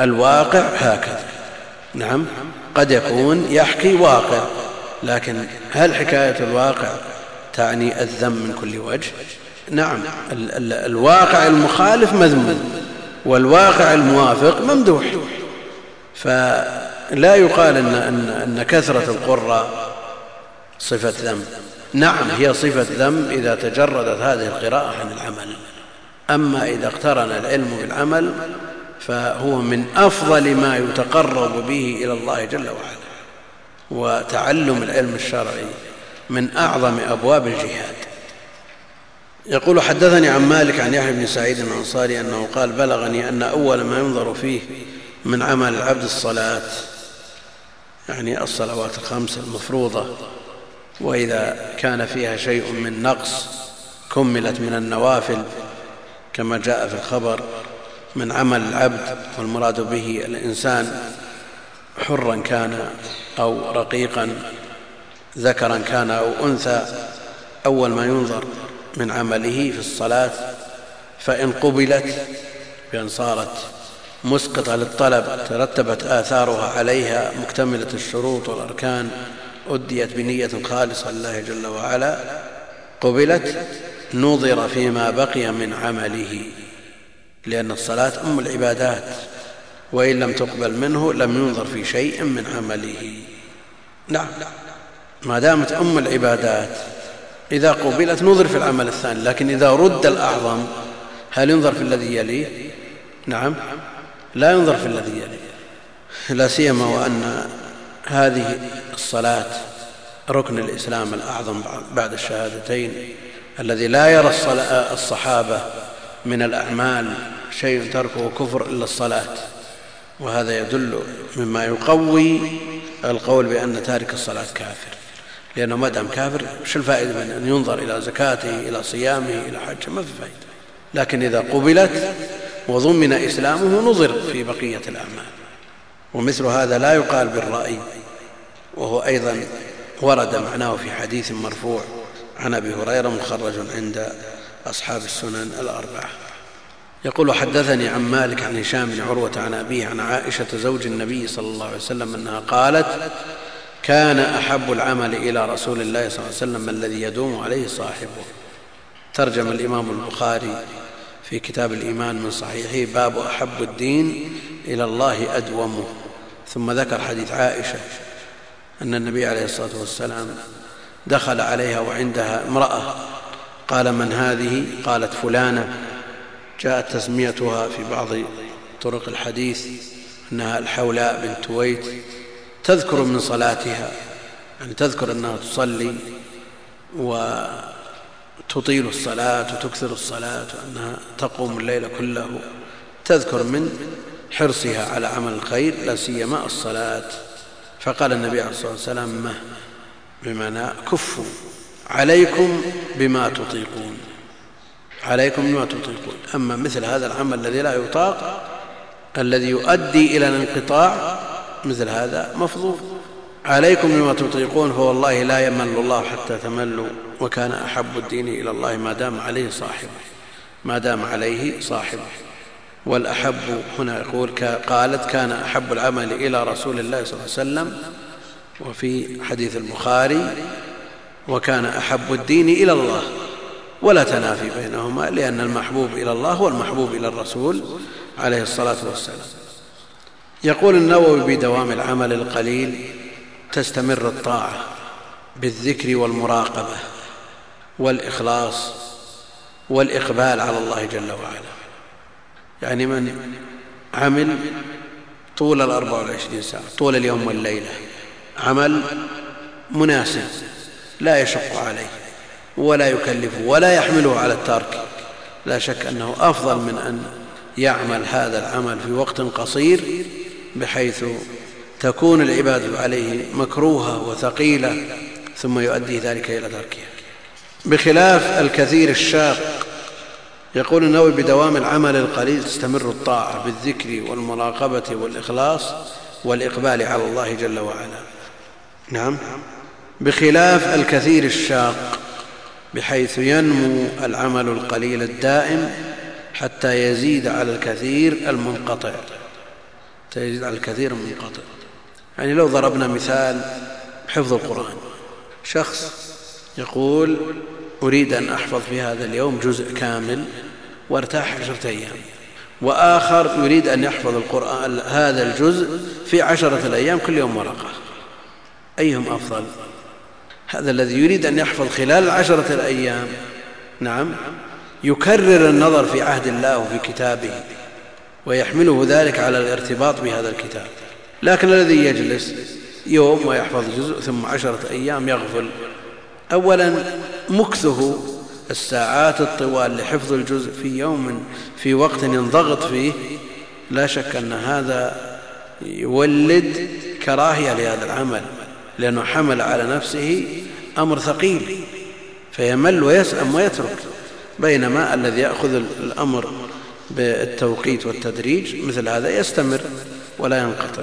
الواقع هكذا. نعم قد يكون يحكي واقع. لكن هل حكاية الواقع تعني الذم من كل وجه؟ نعم ال ال الواقع المخالف مذموم والواقع الموافق ممدوح. فلا يقال ان, أن, أن كثرة القراء صفة ذم. نعم هي صفة ذم إذا تجردت هذه القراءة عن العمل. أما إذا اقترن العلم بالعمل فهو من أفضل ما يتقرب به إلى الله جل وعلا. وتعلم العلم الشرعي من أعظم أبواب الجهاد. يقول حدثني عن مالك عن يحيى بن سعيد الأنصاري أنه قال بلغني أن أول ما ينظر فيه من عمل العبد الصلاة يعني الصلوات الخمس المفروضة وإذا كان فيها شيء من نقص كملت من النوافل كما جاء في الخبر من عمل العبد والمراد به الإنسان حرا كان أو رقيقا ذكرا كان أو أنثى أول ما ينظر من عمله في الصلاة فإن قبلت بأن صارت مسقطة للطلب ترتبت آثارها عليها مكتملة الشروط والأركان أديت بنية خالصة لله جل وعلا قبلت نظر فيما بقي من عمله. لأن الصلاة أم العبادات وإن لم تقبل منه لم ينظر في شيء من عمله. نعم. ما دامت أم العبادات إذا قبلت نظر في العمل الثاني لكن إذا رد الأعظم هل ينظر في الذي يليه نعم. لا ينظر في الذي يليه لا سيما وأن هذه الصلاة ركن الإسلام الأعظم بعد الشهادتين الذي لا يرى الصحابة من الأعمال شيء تركه كفر إلا الصلاة وهذا يدل مما يقوي القول بأن تارك الصلاة كافر. لأنه ما دام كافر وش الفائدة من أن ينظر إلى زكاته إلى صيامه إلى حجه؟ ما في فائدة. لكن إذا قبلت وضمن إسلامه نظر في بقية الأعمال. ومثل هذا لا يقال بالرأي وهو أيضا ورد معناه في حديث مرفوع عن أبي هريرة مخرج عند أصحاب السنن الأربعة. يقول حدثني عن مالك عن هشام بن عروة عن أبيه عن عائشة زوج النبي صلى الله عليه وسلم أنها قالت كان أحب العمل إلى رسول الله صلى الله عليه وسلم الذي يدوم عليه صاحبه. ترجم الإمام البخاري في كتاب الإيمان من صحيحه باب أحب الدين إلى الله أدومه. ثم ذكر حديث عائشة أن النبي عليه الصلاة والسلام دخل عليها وعندها امرأة قال من هذه؟ قالت فلانة. جاءت تسميتها في بعض طرق الحديث أنها الحولاء بنت ويت تذكر من صلاتها يعني تذكر أنها تصلي وتطيل الصلاة وتكثر الصلاة وأنها تقوم الليل كله. تذكر من حرصها على عمل الخير لا سيما الصلاة. فقال النبي عليه الصلاة والسلام ما بمعنى كفوا عليكم بما تطيقون. عليكم بما تطيقون. أما مثل هذا العمل الذي لا يطاق الذي يؤدي إلى الانقطاع مثل هذا مفضول. عليكم بما تطيقون فوالله لا يمل الله حتى تملوا وكان أحب الدين إلى الله ما دام عليه صاحبه ما دام عليه صاحبه والأحب هنا يقول قالت كان أحب العمل إلى رسول الله صلى الله عليه وسلم وفي حديث البخاري وكان أحب الدين إلى الله. ولا تنافي بينهما لأن المحبوب إلى الله هو المحبوب إلى الرسول عليه الصلاة والسلام. يقول النووي بدوام العمل القليل تستمر الطاعة بالذكر والمراقبة والإخلاص والإقبال على الله جل وعلا. يعني من عمل طول الأربع والعشرين ساعة طول اليوم والليلة عمل مناسب لا يشق عليه. ولا يكلفه ولا يحمله على الترك. لا شك أنه أفضل من أن يعمل هذا العمل في وقت قصير بحيث تكون العبادة عليه مكروهة وثقيلة ثم يؤدي ذلك إلى تركها. بخلاف الكثير الشاق يقول النووي بدوام العمل القليل تستمر الطاعة بالذكر والمراقبة والإخلاص والإقبال على الله جل وعلا. نعم. بخلاف الكثير الشاق بحيث ينمو العمل القليل الدائم حتى يزيد على الكثير المنقطع. حتى يزيد على الكثير المنقطع. يعني لو ضربنا مثال حفظ القرآن. شخص يقول أريد أن أحفظ في هذا اليوم جزء كامل وأرتاح عشرة أيام. وآخر يريد أن يحفظ القرآن هذا الجزء في عشرة الأيام كل يوم ورقة. أيهم أفضل؟ هذا الذي يريد أن يحفظ خلال العشرة الأيام. نعم. يكرر النظر في عهد الله وفي كتابه ويحمله ذلك على الارتباط بهذا الكتاب. لكن الذي يجلس يوم ويحفظ جزء ثم عشرة أيام يغفل. أولا مكثه الساعات الطوال لحفظ الجزء في يوم في وقت ينضغط فيه. لا شك أن هذا يولد كراهية لهذا العمل. لأنه حمل على نفسه أمر ثقيل فيمل ويسأم ويترك بينما الذي يأخذ الأمر بالتوقيت والتدريج مثل هذا يستمر ولا ينقطع.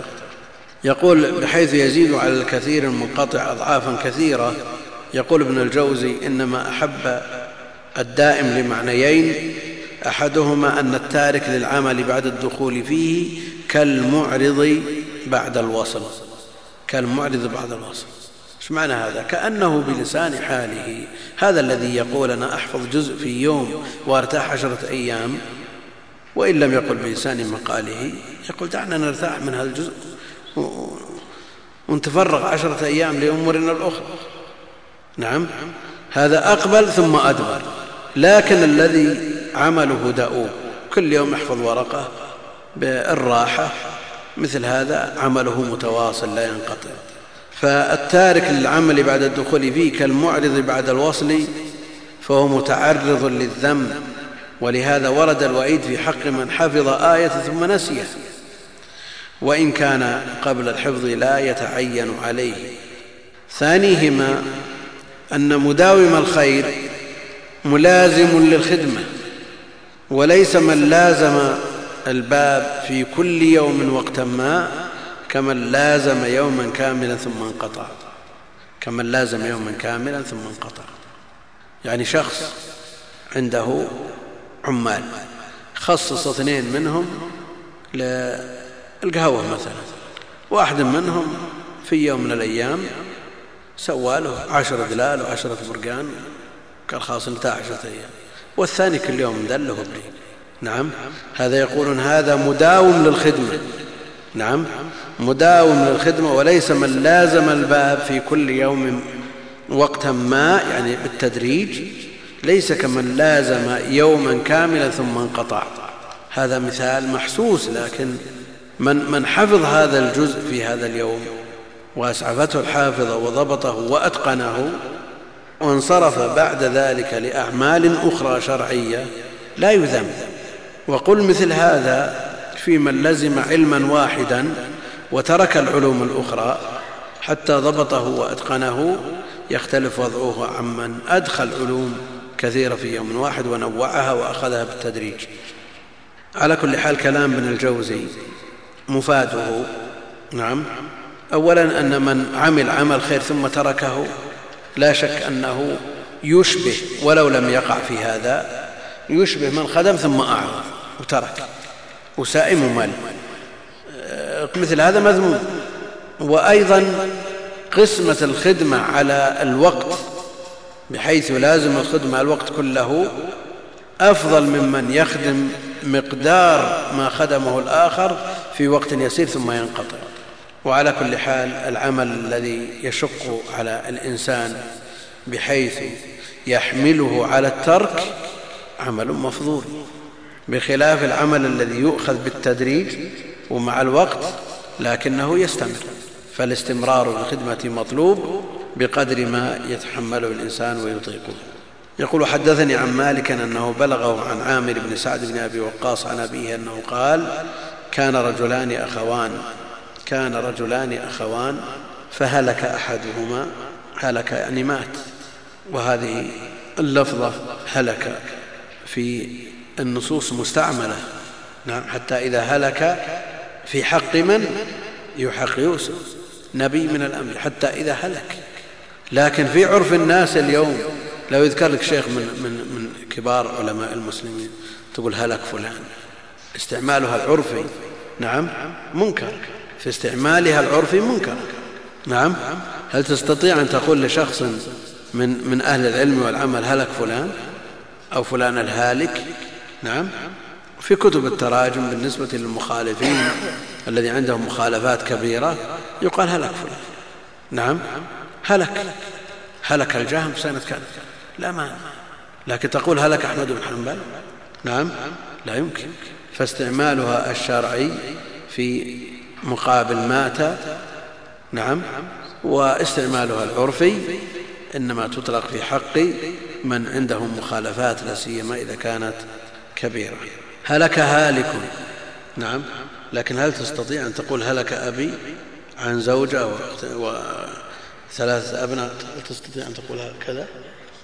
يقول بحيث يزيد على الكثير المنقطع أضعافا كثيرة يقول ابن الجوزي إنما أحب الدائم لمعنيين أحدهما أن التارك للعمل بعد الدخول فيه كالمعرض بعد الوصل. كالمعرض بعد الوصل إيش معنى هذا؟ كأنه بلسان حاله. هذا الذي يقول أنا أحفظ جزء في يوم وأرتاح عشرة أيام وإن لم يقل بلسان مقاله يقول دعنا نرتاح من هذا الجزء ونتفرغ عشرة أيام لأمورنا الأخرى. نعم. هذا أقبل ثم أدبر. لكن الذي عمله دؤوب كل يوم يحفظ ورقة بالراحة مثل هذا عمله متواصل لا ينقطع. فالتارك للعمل بعد الدخول فيه كالمعرض بعد الوصل فهو متعرض للذنب. ولهذا ورد الوعيد في حق من حفظ آية ثم نسيها وإن كان قبل الحفظ لا يتعين عليه. ثانيهما أن مداوم الخير ملازم للخدمة وليس من لازم الباب في كل يوم وقتا ما كمن لازم يوما كاملا ثم انقطع. كمن لازم يوما كاملا ثم انقطع. يعني شخص عنده عمال خصص اثنين منهم للقهوة مثلا. واحد منهم في يوم من الأيام سوى له عشرة دلال وعشرة برقان قال خلاص انتهى عشرة أيام. والثاني كل يوم دله وبري نعم. هذا يقولون هذا مداوم للخدمة. نعم. مداوم للخدمة وليس من لازم الباب في كل يوم وقتا ما يعني بالتدريج. ليس كمن لازم يوما كاملا ثم انقطع. هذا مثال محسوس لكن من, من حفظ هذا الجزء في هذا اليوم وأسعفته الحافظة وضبطه وأتقنه وانصرف بعد ذلك لأعمال أخرى شرعية لا يذم وقل مثل هذا في من لزم علما واحدا وترك العلوم الأخرى حتى ضبطه وأتقنه يختلف وضعه عمن أدخل علوم كثيرة في يوم واحد ونوعها وأخذها بالتدريج. على كل حال كلام ابن الجوزي مفاده. نعم. أولا أن من عمل عمل خير ثم تركه لا شك أنه يشبه ولو لم يقع في هذا. يشبه من خدم ثم أعرض وترك وسائم مال مثل هذا مذموم. وأيضا قسمة الخدمة على الوقت بحيث لازم الخدمة الوقت كله أفضل ممن يخدم مقدار ما خدمه الآخر في وقت يسير ثم ينقطع. وعلى كل حال العمل الذي يشق على الإنسان بحيث يحمله على الترك عمل مفضول بخلاف العمل الذي يؤخذ بالتدريج ومع الوقت لكنه يستمر. فالاستمرار بالخدمة مطلوب بقدر ما يتحمله الإنسان ويطيقه. يقول حدثني عن مالك أنه بلغه عن عامر بن سعد بن أبي وقاص عن أبيه أنه قال كان رجلان أخوان كان رجلان أخوان فهلك أحدهما هلك يعني مات. وهذه اللفظة هلك. في النصوص مستعملة. نعم حتى إذا هلك في حق من؟ يحق يوسف نبي من الأنبياء حتى إذا هلك. لكن في عرف الناس اليوم لو يذكر لك شيخ من, من, من كبار علماء المسلمين تقول هلك فلان. استعمالها العرفي نعم منكر. في استعمالها العرفي منكر. نعم هل تستطيع أن تقول لشخص من, من أهل العلم والعمل هلك فلان؟ أو فلان الهالك. نعم. في كتب التراجم بالنسبة للمخالفين الذي عندهم مخالفات كبيرة يقال هلك فلان. نعم. هلك. هلك الجهم سنة كذا. لا ما لكن تقول هلك أحمد بن حنبل؟ نعم. لا يمكن. فاستعمالها الشرعي في مقابل مات. نعم. واستعمالها العرفي إنما تطلق في حق من عندهم مخالفات لا سيما إذا كانت كبيرة. هلك هالك. نعم. لكن هل تستطيع أن تقول هلك أبي عن زوجة وثلاثة أبناء؟ هل تستطيع أن تقول كذا؟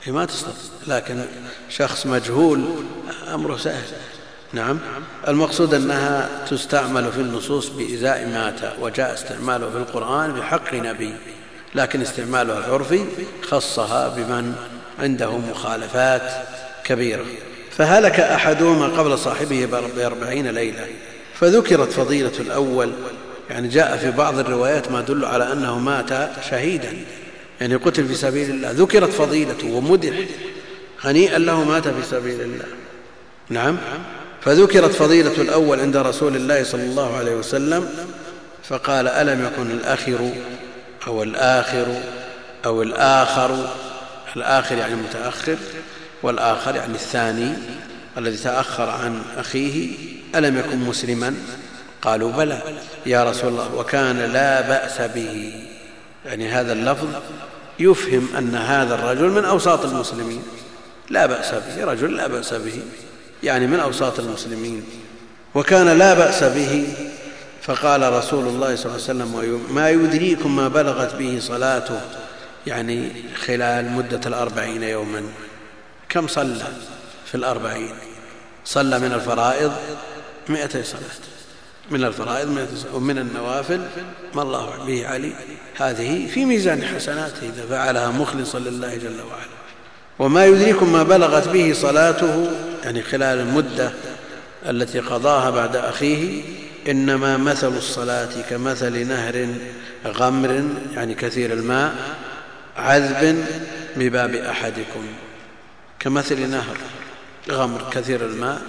ما تستطيع. لكن شخص مجهول أمره سهل. نعم. المقصود أنها تستعمل في النصوص بإزاء مات وجاء استعماله في القرآن بحق نبي لكن استعمالها العرفي خصها بمن عنده مخالفات كبيرة. فهلك أحدهما قبل صاحبه بأربعين ليلة. فذكرت فضيلة الأول. يعني جاء في بعض الروايات ما دل على أنه مات شهيدا. يعني قتل في سبيل الله. ذكرت فضيلته ومدح. هنيئا له مات في سبيل الله. نعم. فذكرت فضيلة الأول عند رسول الله صلى الله عليه وسلم. فقال ألم يكن الآخر أو الآخر أو الآخر الآخر يعني متأخر والآخر يعني الثاني الذي تأخر عن أخيه ألم يكن مسلما؟ قالوا بلى. يا رسول الله وكان لا بأس به. يعني هذا اللفظ يفهم أن هذا الرجل من أوساط المسلمين. لا بأس به رجل لا بأس به. يعني من أوساط المسلمين. وكان لا بأس به. فقال رسول الله صلى الله عليه وسلم ما يدريكم ما بلغت به صلاته؟ يعني خلال مدة الأربعين يوما. كم صلى في الأربعين؟ صلى من الفرائض مئتي صلاة. من الفرائض مئتي صلاة. ومن النوافل ما الله به علي. هذه في ميزان حسناته إذا فعلها مخلصا لله جل وعلا. وما يدريكم ما بلغت به صلاته يعني خلال المدة التي قضاها بعد أخيه إنما مثل الصلاة كمثل نهر غمر يعني كثير الماء عذب بباب أحدكم كمثل نهر غمر كثير الماء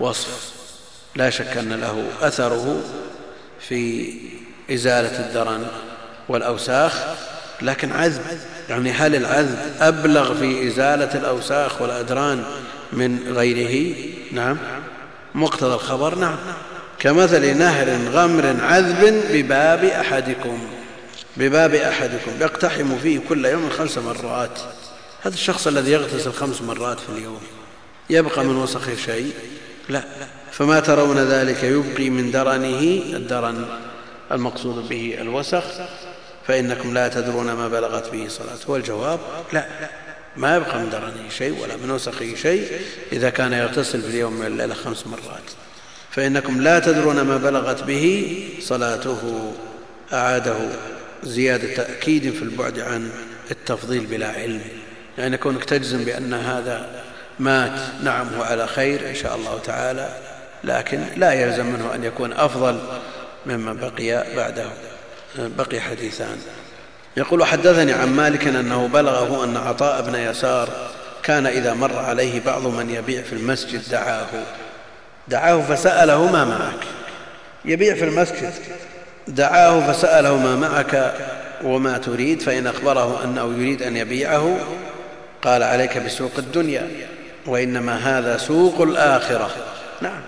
وصف لا شك أن له أثره في إزالة الدرن والأوساخ لكن عذب يعني هل العذب أبلغ في إزالة الأوساخ والأدران من غيره؟ نعم. مقتضى الخبر نعم. كمثل نهر غمر عذب بباب أحدكم. بباب أحدكم يقتحم فيه كل يوم خمس مرات. هذا الشخص الذي يغتسل خمس مرات في اليوم. يبقى من وسخه شيء؟ لا. فما ترون ذلك؟ يبقي من درنه الدرن. المقصود به الوسخ. فإنكم لا تدرون ما بلغت به صلاته والجواب لا. ما يبقى من درنه شيء ولا من وسخه شيء إذا كان يغتسل في اليوم والليلة خمس مرات. فإنكم لا تدرون ما بلغت به صلاته. أعاده. زيادة تأكيد في البعد عن التفضيل بلا علم. يعني كونك تجزم بأن هذا مات نعم هو على خير إن شاء الله تعالى لكن لا يلزم منه أن يكون أفضل ممن بقي بعده بقي حديثان. يقول حدثني عن مالك أنه بلغه أن عطاء بن يسار كان إذا مر عليه بعض من يبيع في المسجد دعاه. دعاه فسأله ما معك؟ يبيع في المسجد. دعاه فسأله ما معك وما تريد فإن أخبره أنه يريد أن يبيعه قال عليك بسوق الدنيا وإنما هذا سوق الآخرة. نعم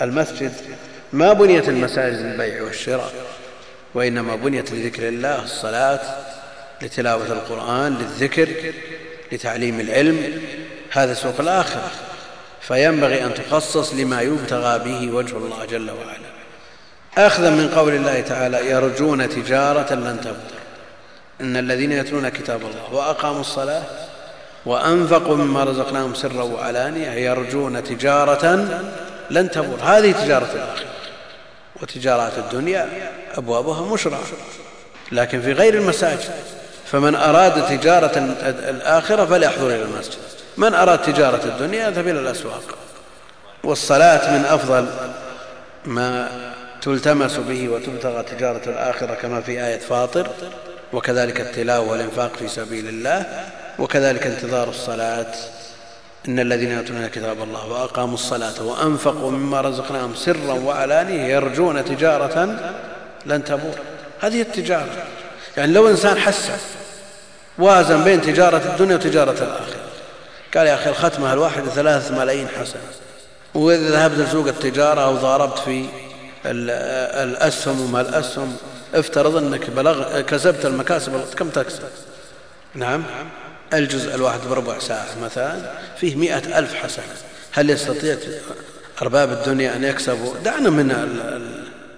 المسجد ما بنيت المساجد للبيع والشراء وإنما بنيت لذكر الله الصلاة لتلاوة القرآن للذكر لتعليم العلم هذا سوق الآخرة. فينبغي أن تخصص لما يبتغى به وجه الله جل وعلا. أخذا من قول الله تعالى يرجون تجارة لن تبطر إن الذين يتلون كتاب الله وأقاموا الصلاة وأنفقوا مما رزقناهم سرا وعلانية يرجون تجارة لن تبور هذه تجارة الآخرة. وتجارات الدنيا أبوابها مشرعة. لكن في غير المساجد فمن أراد تجارة الآخرة فليحضر إلى المسجد. من أراد تجارة الدنيا يذهب إلى الأسواق. والصلاة من أفضل ما تلتمس به وتبتغى تجارة الآخرة كما في آية فاطر وكذلك التلاوة والإنفاق في سبيل الله وكذلك انتظار الصلاة. إن الذين يتلون كتاب الله وأقاموا الصلاة وأنفقوا مما رزقناهم سرا وعلانية يرجون تجارة لن تبور هذه التجارة. يعني لو إنسان حس وازن بين تجارة الدنيا وتجارة الآخرة. قال يا أخي الختمة الواحدة ثلاثة ملايين حسنة. وإذا ذهبت لسوق التجارة أو ضاربت في الأسهم وما الأسهم. افترض أنك بلغ كسبت المكاسب كم تكسب؟ نعم. الجزء الواحد بربع ساعة مثلا. فيه مئة ألف حسنة. هل يستطيع أرباب الدنيا أن يكسبوا؟ دعنا من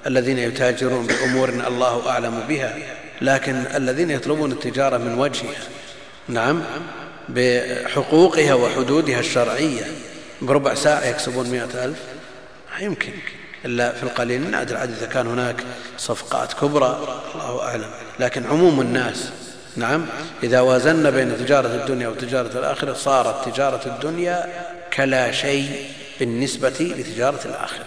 الذين يتاجرون بأمور الله أعلم بها. لكن الذين يطلبون التجارة من وجهها. نعم. بحقوقها وحدودها الشرعية. بربع ساعة يكسبون مئة ألف؟ يمكن. إلا في القليل. نادر عدد إذا كان هناك صفقات كبرى الله أعلم. لكن عموم الناس نعم إذا وازنا بين تجارة الدنيا وتجارة الآخرة صارت تجارة الدنيا كلا شيء بالنسبة لتجارة الآخرة.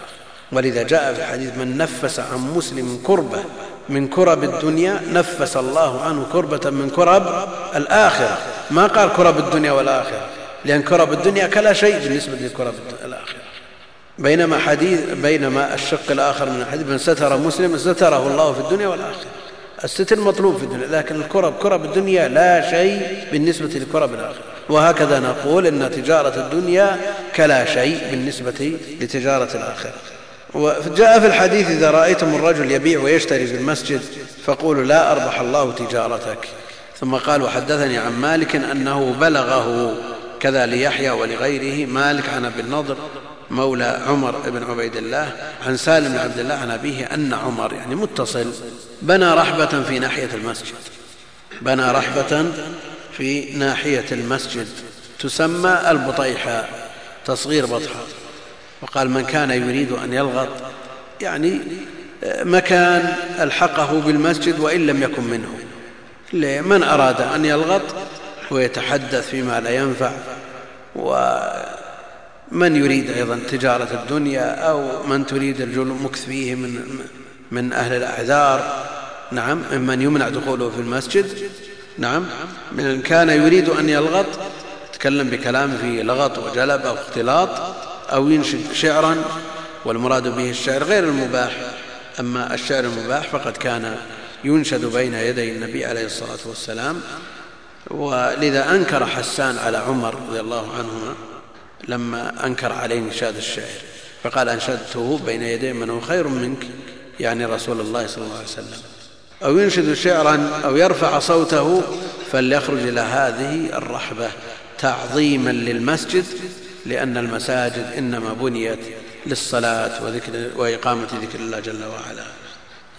ولذا جاء في الحديث من نفس عن مسلم كربة من كرب الدنيا نفس الله عنه كربة من كرب الآخرة. ما قال كرب الدنيا والآخرة لأن كرب الدنيا كلا شيء بالنسبة لكرب الآخرة بينما حديث بينما الشق الآخر من الحديث من ستر مسلم ستره الله في الدنيا والآخرة. الستر مطلوب في الدنيا لكن الكرب كرب الدنيا لا شيء بالنسبة لكرب الآخرة. وهكذا نقول إن تجارة الدنيا كلا شيء بالنسبة لتجارة الآخرة. وجاء في الحديث إذا رأيتم الرجل يبيع ويشتري في المسجد فقولوا لا أربح الله تجارتك. ثم قال وحدثني عن مالك أنه بلغه كذا ليحيى ولغيره مالك عن أبي النضر مولى عمر بن عبيد الله عن سالم بن عبد الله عن أبيه أن عمر يعني متصل بنى رحبة في ناحية المسجد. بنى رحبة في ناحية المسجد تسمى البطيحة تصغير بطحة. وقال من كان يريد أن يلغط يعني مكان ألحقه بالمسجد وإن لم يكن منه. من أراد أن يلغط؟ ويتحدث فيما لا ينفع. من يريد أيضا تجارة الدنيا أو من تريد المكث فيه من, من أهل الأعذار. نعم ممن يمنع دخوله في المسجد. نعم من كان يريد أن يلغط يتكلم بكلام فيه لغط وجلب أو اختلاط أو ينشد شعرا والمراد به الشعر غير المباح. أما الشعر المباح فقد كان ينشد بين يدي النبي عليه الصلاة والسلام. ولذا أنكر حسان على عمر رضي الله عنهما لما أنكر عليه نشاد الشعر فقال أنشدته بين يدي من هو خير منك يعني رسول الله صلى الله عليه وسلم. أو ينشد شعرا أو يرفع صوته فليخرج إلى هذه الرحبة تعظيما للمسجد لأن المساجد إنما بنيت للصلاة وإقامة ذكر الله جل وعلا.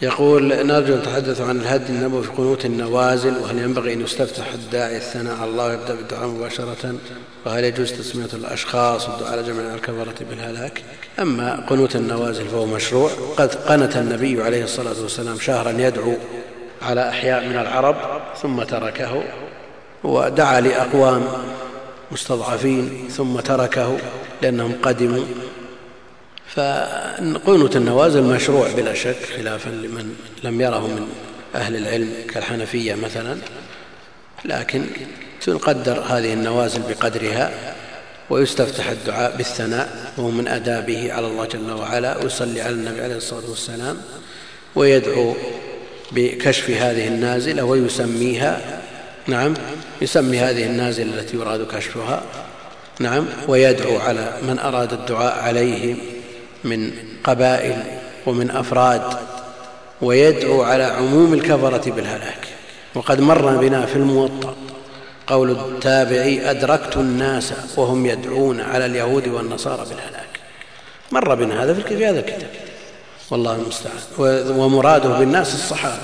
يقول نرجو أن تحدث عن الهدي النبوي في قنوت النوازل وهل ينبغي أن يستفتح الداعي الثناء على الله ويبدأ بالدعاء مباشرة؟ وهل يجوز تسمية الأشخاص والدعاء على جميع الكفرة بالهلاك؟ أما قنوت النوازل فهو مشروع. قد قنت النبي عليه الصلاة والسلام شهرا يدعو على أحياء من العرب ثم تركه ودعا لأقوام مستضعفين ثم تركه لأنهم قدموا فقنوت النوازل مشروع بلا شك خلافا لمن لم يره من أهل العلم كالحنفية مثلا لكن تقدر هذه النوازل بقدرها ويستفتح الدعاء بالثناء وهو من أدابه على الله جل وعلا ويصلي على النبي عليه الصلاة والسلام ويدعو بكشف هذه النازلة ويسميها نعم يسمي هذه النازلة التي يراد كشفها نعم ويدعو على من أراد الدعاء عليهم من قبائل ومن أفراد ويدعو على عموم الكفرة بالهلاك. وقد مر بنا في الموطأ قول التابعي أدركت الناس وهم يدعون على اليهود والنصارى بالهلاك. مر بنا هذا في هذا الكتاب. والله المستعان. ومراده بالناس الصحابة.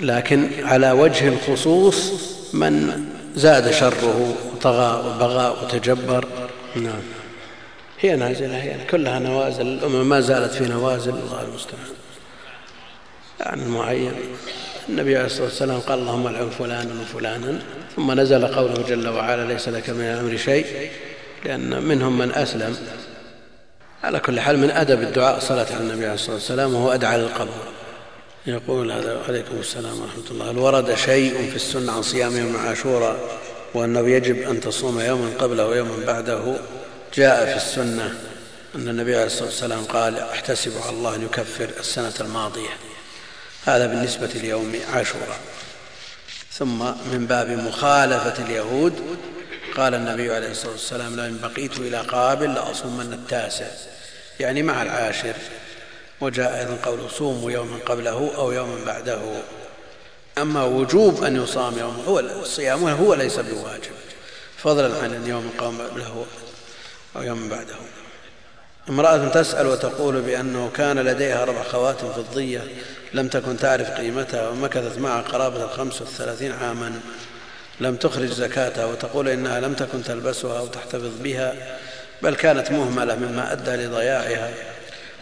لكن على وجه الخصوص من زاد شره وطغى وبغى وتجبر. نعم. هي نازلة هي كلها نوازل الأمة ما زالت في نوازل الله المستعان. يعني معين النبي عليه الصلاة والسلام قال اللهم العن فلانا وفلانا. ثم نزل قوله جل وعلا ليس لك من الأمر شيء. لأن منهم من أسلم. على كل حال من أدب الدعاء صلاة على النبي عليه الصلاة والسلام وهو أدعى للقبر. يقول هذا عليكم السلام ورحمة الله. هل ورد شيء في السنة عن صيام يوم عاشوراء وأنه يجب أن تصوم يوما قبله ويوما بعده؟ جاء في السنة أن النبي عليه الصلاة والسلام قال احتسب على الله أن يكفر السنة الماضية. هذا بالنسبة ليوم عاشوراء. ثم من باب مخالفة اليهود قال النبي عليه الصلاة والسلام لئن بقيت إلى قابل لأصومن التاسع. يعني مع العاشر. وجاء أيضا قوله صوموا يوما قبله أو يوما بعده. أما وجوب أن يصام يوم هو الصيام هو ليس بواجب. فضلا عن اليوم قبله أو يوم بعده. امرأة تسأل وتقول بأنه كان لديها أربع خواتم فضية لم تكن تعرف قيمتها ومكثت معها قرابة الخمس والثلاثين عاما. لم تخرج زكاتها وتقول إنها لم تكن تلبسها أو تحتفظ بها بل كانت مهملة مما أدى لضياعها.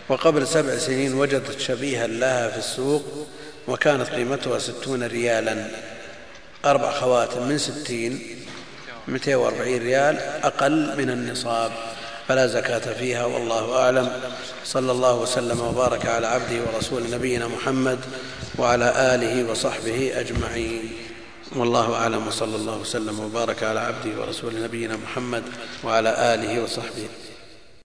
وقبل سبع سنين وجدت شبيها لها في السوق وكانت قيمتها ستون ريالا. أربع خواتم من ستين مئتين وأربعين ريال أقل من النصاب فلا زكاة فيها والله أعلم. صلى الله وسلم وبارك على عبده ورسول نبينا محمد وعلى آله وصحبه أجمعين. والله أعلم وصلى الله وسلم وبارك على عبده ورسول نبينا محمد وعلى آله وصحبه.